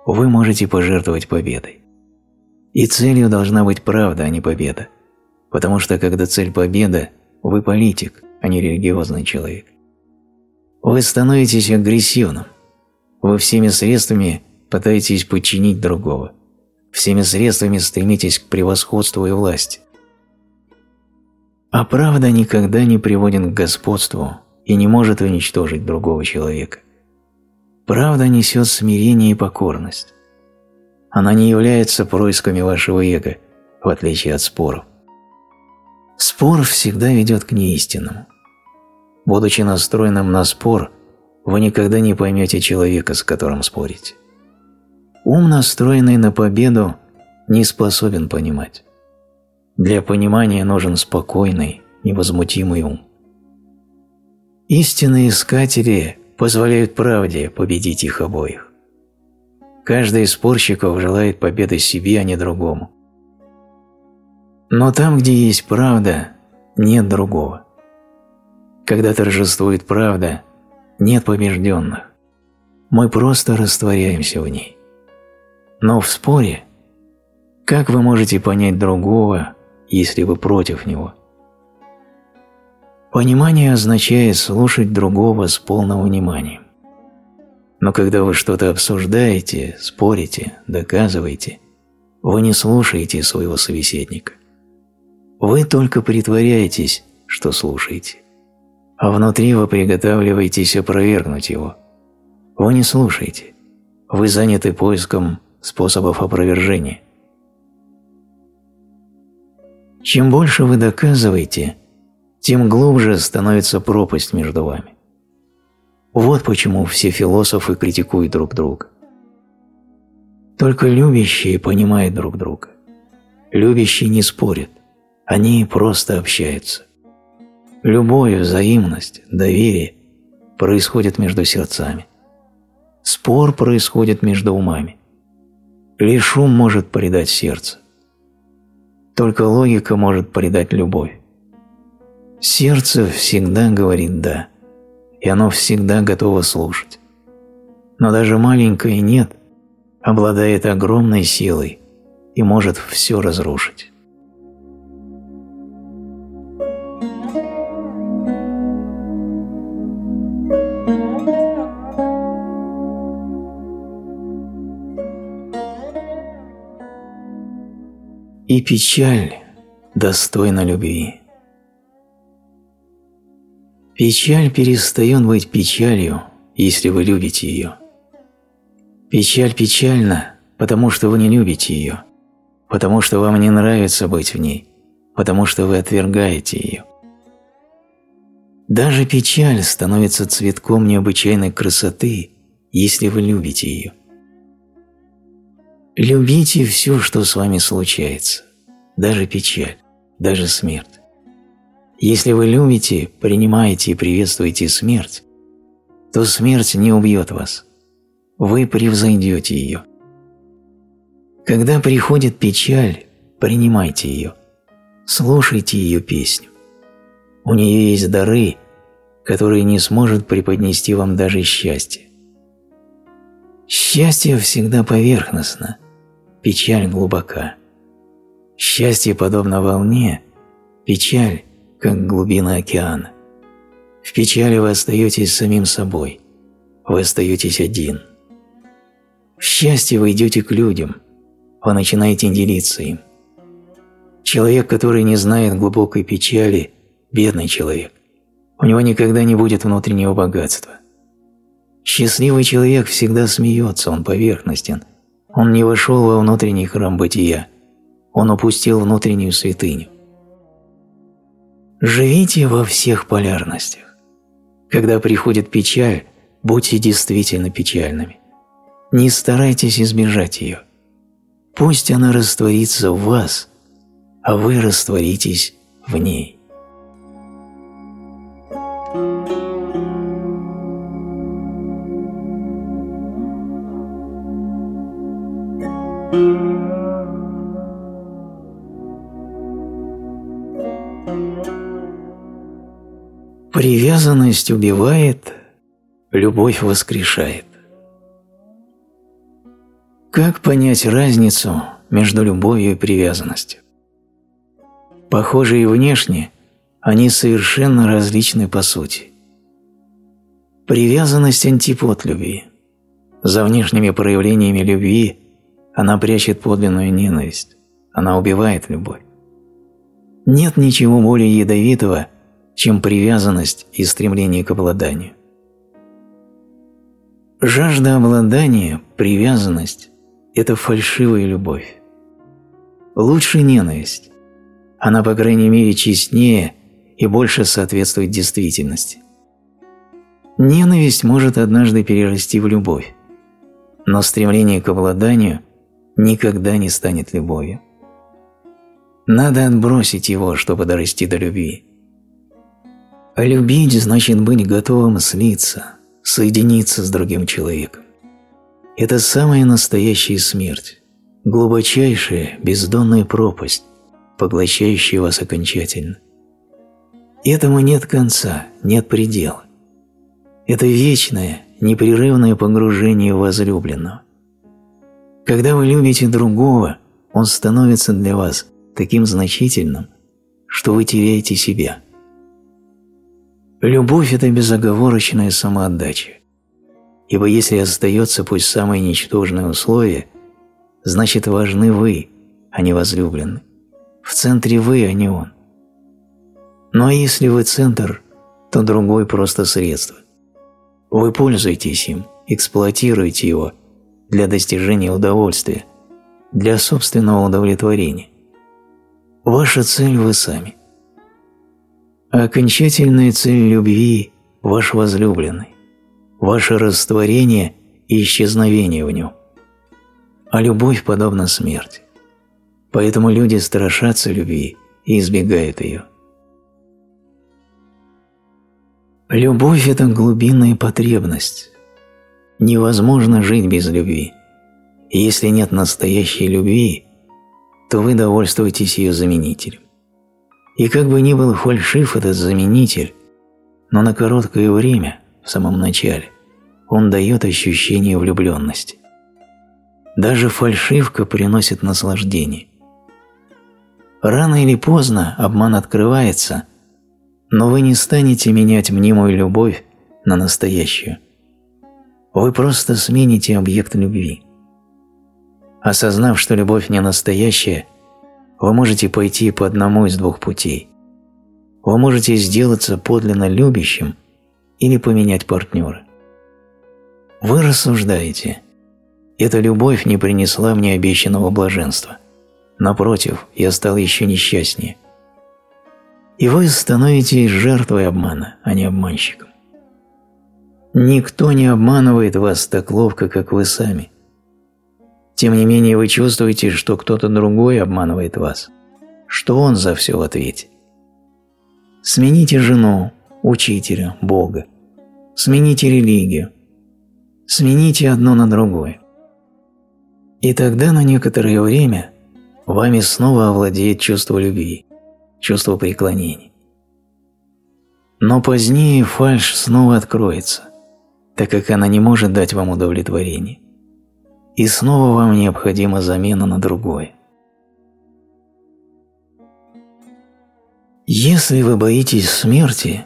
вы можете пожертвовать победой. И целью должна быть правда, а не победа. Потому что когда цель победа, вы политик, а не религиозный человек. Вы становитесь агрессивным. Вы всеми средствами пытаетесь подчинить другого. Всеми средствами стремитесь к превосходству и власти. А правда никогда не приводит к господству и не может уничтожить другого человека. Правда несет смирение и покорность. Она не является происками вашего эго, в отличие от споров. Спор всегда ведет к неистинному. Будучи настроенным на спор, вы никогда не поймете человека, с которым спорите. Ум, настроенный на победу, не способен понимать. Для понимания нужен спокойный, невозмутимый ум. Истинные искатели позволяют правде победить их обоих. Каждый из спорщиков желает победы себе, а не другому. Но там, где есть правда, нет другого. Когда торжествует правда, нет побежденных. Мы просто растворяемся в ней. Но в споре, как вы можете понять другого, если вы против него? Понимание означает слушать другого с полным вниманием. Но когда вы что-то обсуждаете, спорите, доказываете, вы не слушаете своего собеседника. Вы только притворяетесь, что слушаете а внутри вы приготавливаетесь опровергнуть его. Вы не слушаете. Вы заняты поиском способов опровержения. Чем больше вы доказываете, тем глубже становится пропасть между вами. Вот почему все философы критикуют друг друга. Только любящие понимают друг друга. Любящие не спорят, они просто общаются. Любовь, взаимность, доверие происходят между сердцами. Спор происходит между умами. Лишь ум может предать сердце. Только логика может предать любовь. Сердце всегда говорит «да», и оно всегда готово слушать. Но даже маленькое «нет» обладает огромной силой и может все разрушить. И печаль достойна любви. Печаль перестает быть печалью, если вы любите ее. Печаль печальна, потому что вы не любите ее, потому что вам не нравится быть в ней, потому что вы отвергаете ее. Даже печаль становится цветком необычайной красоты, если вы любите ее. Любите все, что с вами случается, даже печаль, даже смерть. Если вы любите, принимаете и приветствуете смерть, то смерть не убьет вас. Вы превзойдете ее. Когда приходит печаль, принимайте ее. Слушайте ее песню. У нее есть дары, которые не сможет преподнести вам даже счастье. Счастье всегда поверхностно – печаль глубока. Счастье подобно волне, печаль, как глубина океана. В печали вы остаетесь самим собой, вы остаетесь один. В счастье вы идете к людям, вы начинаете делиться им. Человек, который не знает глубокой печали, бедный человек. У него никогда не будет внутреннего богатства. Счастливый человек всегда смеется, он поверхностен – он не вошел во внутренний храм бытия, он упустил внутреннюю святыню. Живите во всех полярностях. Когда приходит печаль, будьте действительно печальными. Не старайтесь избежать ее. Пусть она растворится в вас, а вы растворитесь в ней. Привязанность убивает, любовь воскрешает. Как понять разницу между любовью и привязанностью? Похожие внешне, они совершенно различны по сути. Привязанность – антипод любви. За внешними проявлениями любви она прячет подлинную ненависть, она убивает любовь. Нет ничего более ядовитого, чем привязанность и стремление к обладанию. Жажда обладания, привязанность – это фальшивая любовь. Лучше ненависть. Она, по крайней мере, честнее и больше соответствует действительности. Ненависть может однажды перерасти в любовь, но стремление к обладанию никогда не станет любовью. Надо отбросить его, чтобы дорасти до любви. А любить значит быть готовым слиться, соединиться с другим человеком. Это самая настоящая смерть, глубочайшая бездонная пропасть, поглощающая вас окончательно. Этому нет конца, нет предела. Это вечное, непрерывное погружение в возлюбленного. Когда вы любите другого, он становится для вас таким значительным, что вы теряете себя – Любовь – это безоговорочная самоотдача. Ибо если остается пусть самое ничтожное условие, значит важны вы, а не возлюбленный. В центре вы, а не он. Ну а если вы центр, то другой просто средство. Вы пользуетесь им, эксплуатируете его для достижения удовольствия, для собственного удовлетворения. Ваша цель вы сами – а окончательная цель любви – ваш возлюбленный, ваше растворение и исчезновение в нем. А любовь подобна смерти. Поэтому люди страшатся любви и избегают ее. Любовь – это глубинная потребность. Невозможно жить без любви. Если нет настоящей любви, то вы довольствуетесь ее заменителем. И как бы ни был фальшив этот заменитель, но на короткое время, в самом начале, он дает ощущение влюбленности. Даже фальшивка приносит наслаждение. Рано или поздно обман открывается, но вы не станете менять мнимую любовь на настоящую. Вы просто смените объект любви. Осознав, что любовь не настоящая – вы можете пойти по одному из двух путей. Вы можете сделаться подлинно любящим или поменять партнера. Вы рассуждаете. Эта любовь не принесла мне обещанного блаженства. Напротив, я стал еще несчастнее. И вы становитесь жертвой обмана, а не обманщиком. Никто не обманывает вас так ловко, как вы сами – тем не менее вы чувствуете, что кто-то другой обманывает вас, что он за все в ответе. Смените жену, учителя, Бога. Смените религию. Смените одно на другое. И тогда на некоторое время вами снова овладеет чувство любви, чувство преклонения. Но позднее фальшь снова откроется, так как она не может дать вам удовлетворение и снова вам необходима замена на другое. Если вы боитесь смерти,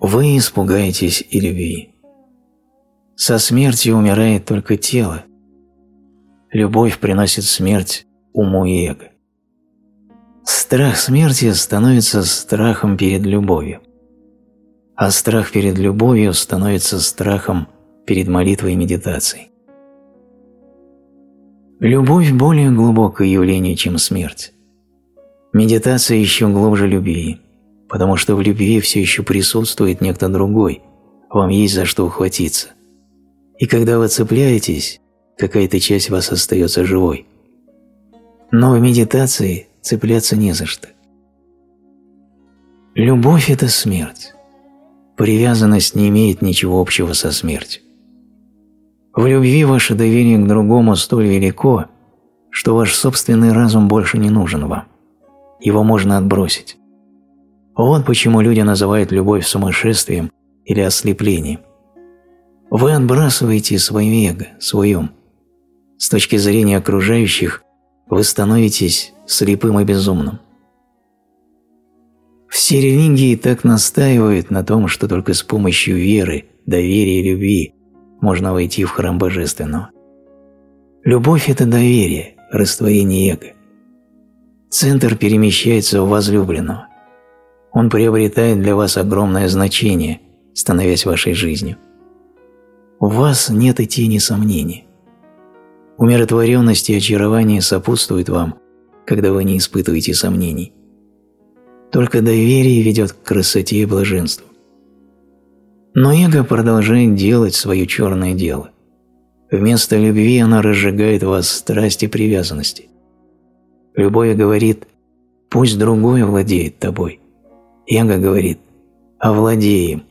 вы испугаетесь и любви. Со смертью умирает только тело. Любовь приносит смерть уму и эго. Страх смерти становится страхом перед любовью, а страх перед любовью становится страхом перед молитвой и медитацией. Любовь – более глубокое явление, чем смерть. Медитация еще глубже любви. потому что в любви все еще присутствует некто другой, вам есть за что ухватиться. И когда вы цепляетесь, какая-то часть вас остается живой. Но в медитации цепляться не за что. Любовь – это смерть. Привязанность не имеет ничего общего со смертью. В любви ваше доверие к другому столь велико, что ваш собственный разум больше не нужен вам. Его можно отбросить. Вот почему люди называют любовь сумасшествием или ослеплением. Вы отбрасываете свое эго, свой ум. С точки зрения окружающих вы становитесь слепым и безумным. Все религии так настаивают на том, что только с помощью веры, доверия и любви можно войти в храм Божественного. Любовь – это доверие, растворение эго. Центр перемещается в возлюбленного. Он приобретает для вас огромное значение, становясь вашей жизнью. У вас нет и тени сомнений. Умиротворенность и очарование сопутствуют вам, когда вы не испытываете сомнений. Только доверие ведет к красоте и блаженству. Но эго продолжает делать свое черное дело. Вместо любви она разжигает в вас страсть и привязанности. Любовь говорит «пусть другое владеет тобой». Эго говорит «овладей им».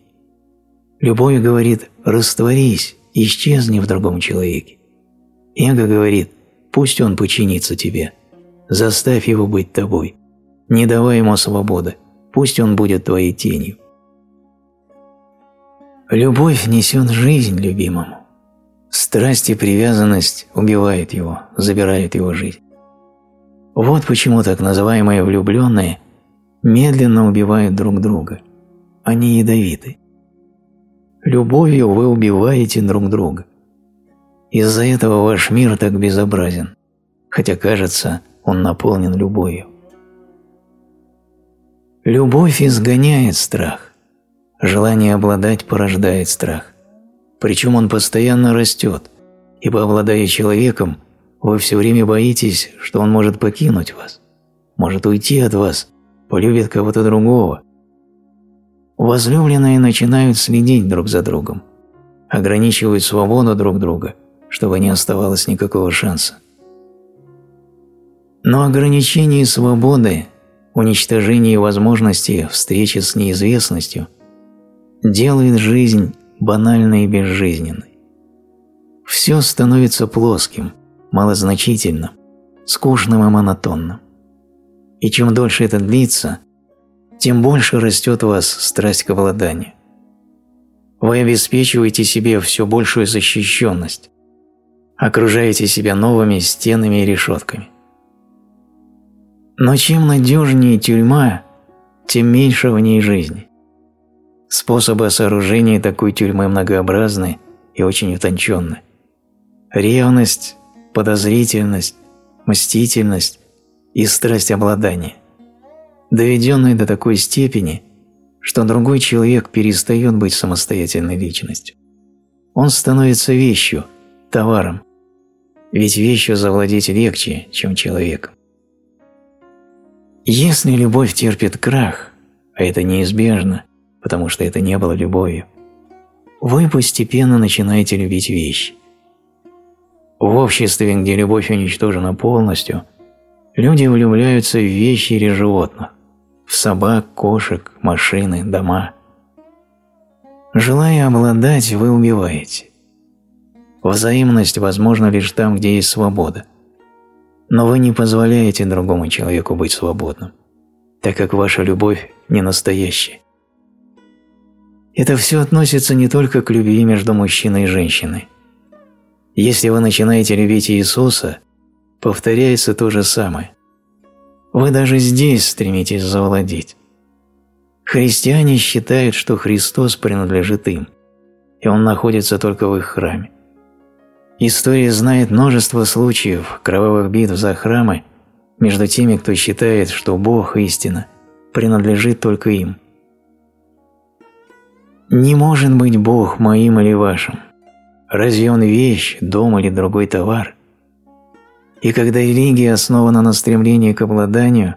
Любовь говорит «растворись, исчезни в другом человеке». Эго говорит «пусть он подчинится тебе, заставь его быть тобой». Не давай ему свободы, пусть он будет твоей тенью. Любовь несет жизнь любимому. Страсть и привязанность убивают его, забирают его жизнь. Вот почему так называемые влюбленные медленно убивают друг друга. Они ядовиты. Любовью вы убиваете друг друга. Из-за этого ваш мир так безобразен, хотя кажется, он наполнен любовью. Любовь изгоняет страх. Желание обладать порождает страх. Причем он постоянно растет, ибо обладая человеком, вы все время боитесь, что он может покинуть вас, может уйти от вас, полюбит кого-то другого. Возлюбленные начинают следить друг за другом, ограничивают свободу друг друга, чтобы не оставалось никакого шанса. Но ограничение свободы уничтожение возможности встречи с неизвестностью делает жизнь банальной и безжизненной. Все становится плоским, малозначительным, скучным и монотонным. И чем дольше это длится, тем больше растет у вас страсть к обладанию. Вы обеспечиваете себе все большую защищенность, окружаете себя новыми стенами и решетками. Но чем надежнее тюрьма, тем меньше в ней жизни. Способы сооружения такой тюрьмы многообразны и очень утонченны. Ревность, подозрительность, мстительность и страсть обладания, доведенные до такой степени, что другой человек перестает быть самостоятельной личностью. Он становится вещью, товаром, ведь вещью завладеть легче, чем человеком. Если любовь терпит крах, а это неизбежно, потому что это не было любовью, вы постепенно начинаете любить вещи. В обществе, где любовь уничтожена полностью, люди влюбляются в вещи или животных, в собак, кошек, машины, дома. Желая обладать, вы убиваете. Взаимность возможна лишь там, где есть свобода – но вы не позволяете другому человеку быть свободным, так как ваша любовь не настоящая. Это все относится не только к любви между мужчиной и женщиной. Если вы начинаете любить Иисуса, повторяется то же самое. Вы даже здесь стремитесь завладеть. Христиане считают, что Христос принадлежит им, и Он находится только в их храме. История знает множество случаев кровавых битв за храмы между теми, кто считает, что Бог истина принадлежит только им. Не может быть Бог моим или вашим. Разве Он вещь, дом или другой товар? И когда религия основана на стремлении к обладанию,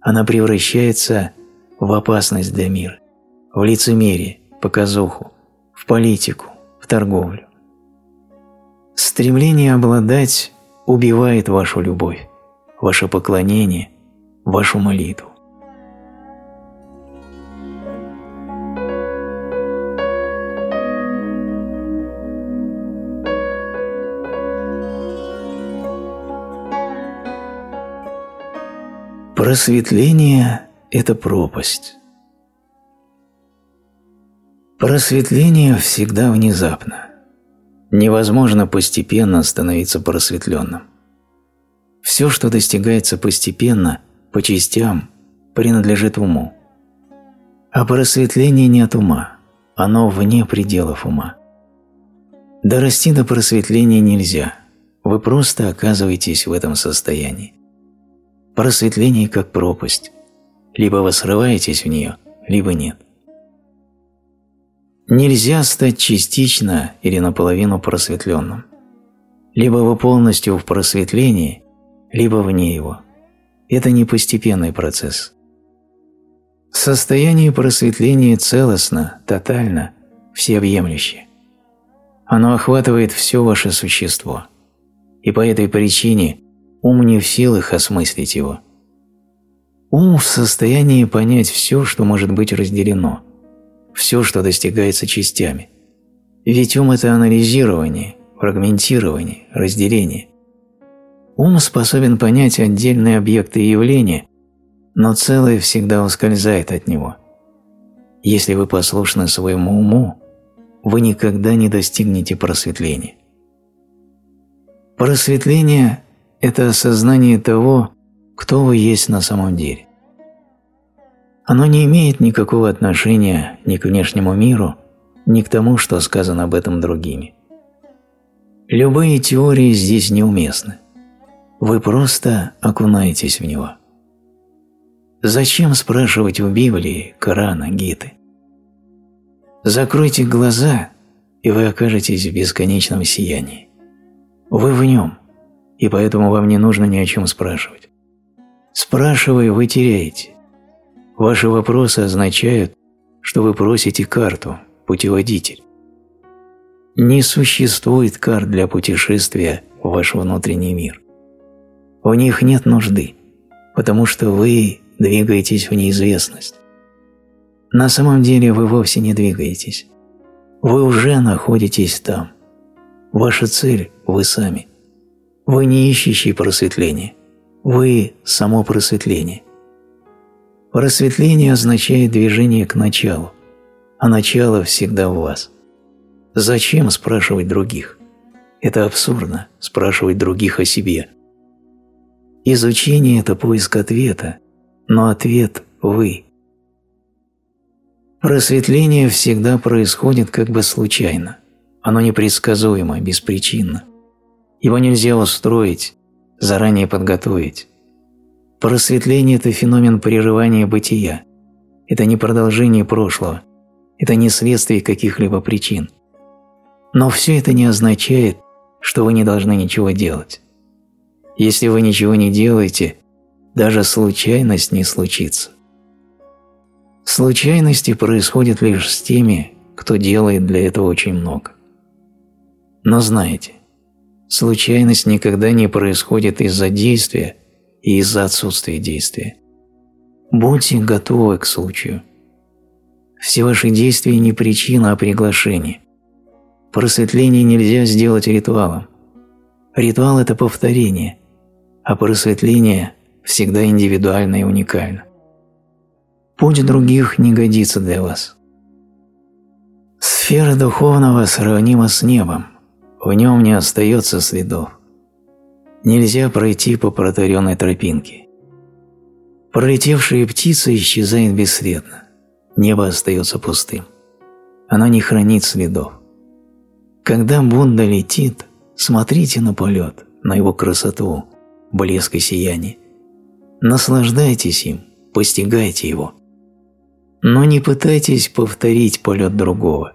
она превращается в опасность для мира, в лицемерие, показуху, в политику, в торговлю. Стремление обладать убивает вашу любовь, ваше поклонение, вашу молитву. Просветление – это пропасть. Просветление всегда внезапно. Невозможно постепенно становиться просветленным. Все, что достигается постепенно, по частям, принадлежит уму. А просветление не от ума, оно вне пределов ума. Дорасти до просветления нельзя, вы просто оказываетесь в этом состоянии. Просветление как пропасть. Либо вы срываетесь в нее, либо нет. Нельзя стать частично или наполовину просветленным. Либо вы полностью в просветлении, либо вне его. Это не постепенный процесс. Состояние просветления целостно, тотально, всеобъемлюще. Оно охватывает все ваше существо. И по этой причине ум не в силах осмыслить его. Ум в состоянии понять все, что может быть разделено, все, что достигается частями. Ведь ум – это анализирование, фрагментирование, разделение. Ум способен понять отдельные объекты и явления, но целое всегда ускользает от него. Если вы послушны своему уму, вы никогда не достигнете просветления. Просветление это осознание того, кто вы есть на самом деле. Оно не имеет никакого отношения ни к внешнему миру, ни к тому, что сказано об этом другими. Любые теории здесь неуместны. Вы просто окунаетесь в него. Зачем спрашивать у Библии, Корана, Гиты? Закройте глаза, и вы окажетесь в бесконечном сиянии. Вы в нем, и поэтому вам не нужно ни о чем спрашивать. Спрашивая, вы теряете. Ваши вопросы означают, что вы просите карту, путеводитель. Не существует карт для путешествия в ваш внутренний мир. В них нет нужды, потому что вы двигаетесь в неизвестность. На самом деле вы вовсе не двигаетесь. Вы уже находитесь там. Ваша цель – вы сами. Вы не ищущий просветления. Вы – само просветление. Просветление означает движение к началу, а начало всегда в вас. Зачем спрашивать других? Это абсурдно – спрашивать других о себе. Изучение – это поиск ответа, но ответ – вы. Просветление всегда происходит как бы случайно. Оно непредсказуемо, беспричинно. Его нельзя устроить, заранее подготовить. Просветление – это феномен прерывания бытия. Это не продолжение прошлого. Это не следствие каких-либо причин. Но все это не означает, что вы не должны ничего делать. Если вы ничего не делаете, даже случайность не случится. Случайности происходят лишь с теми, кто делает для этого очень много. Но знаете, Случайность никогда не происходит из-за действия и из-за отсутствия действия. Будьте готовы к случаю. Все ваши действия не причина, а приглашение. Просветление нельзя сделать ритуалом. Ритуал – это повторение, а просветление всегда индивидуально и уникально. Путь других не годится для вас. Сфера духовного сравнима с небом – в нем не остается следов. Нельзя пройти по протаренной тропинке. Пролетевшая птица исчезает бесследно. Небо остается пустым. Оно не хранит следов. Когда Будда летит, смотрите на полет, на его красоту, блеск и сияние. Наслаждайтесь им, постигайте его. Но не пытайтесь повторить полет другого,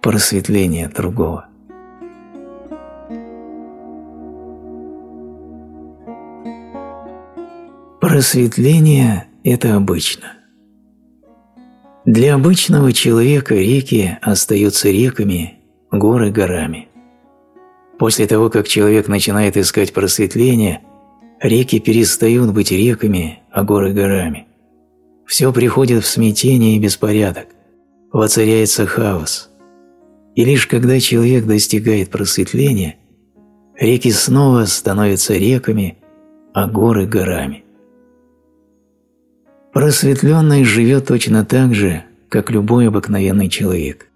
просветление другого. Просветление – это обычно. Для обычного человека реки остаются реками, горы – горами. После того, как человек начинает искать просветление, реки перестают быть реками, а горы – горами. Все приходит в смятение и беспорядок, воцаряется хаос. И лишь когда человек достигает просветления, реки снова становятся реками, а горы – горами. Просветленный живет точно так же, как любой обыкновенный человек.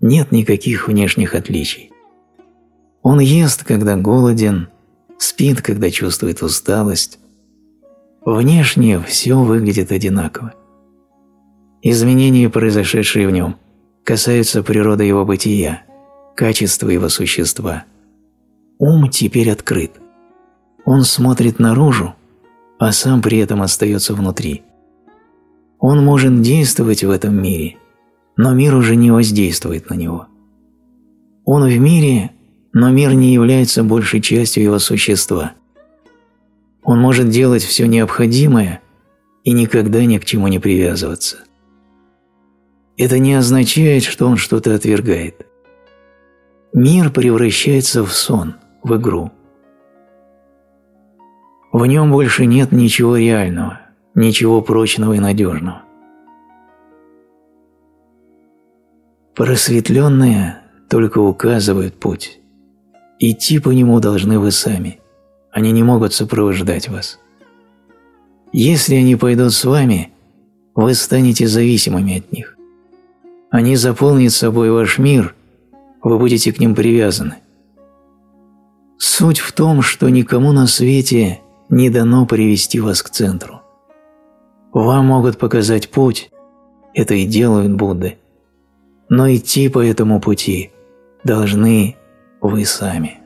Нет никаких внешних отличий. Он ест, когда голоден, спит, когда чувствует усталость. Внешне все выглядит одинаково. Изменения, произошедшие в нем, касаются природы его бытия, качества его существа. Ум теперь открыт. Он смотрит наружу, а сам при этом остается внутри – он может действовать в этом мире, но мир уже не воздействует на него. Он в мире, но мир не является большей частью его существа. Он может делать все необходимое и никогда ни к чему не привязываться. Это не означает, что он что-то отвергает. Мир превращается в сон, в игру. В нем больше нет ничего реального – ничего прочного и надежного. Просветленные только указывают путь. Идти по нему должны вы сами. Они не могут сопровождать вас. Если они пойдут с вами, вы станете зависимыми от них. Они заполнят собой ваш мир, вы будете к ним привязаны. Суть в том, что никому на свете не дано привести вас к центру. Вам могут показать путь, это и делают Будды, но идти по этому пути должны вы сами.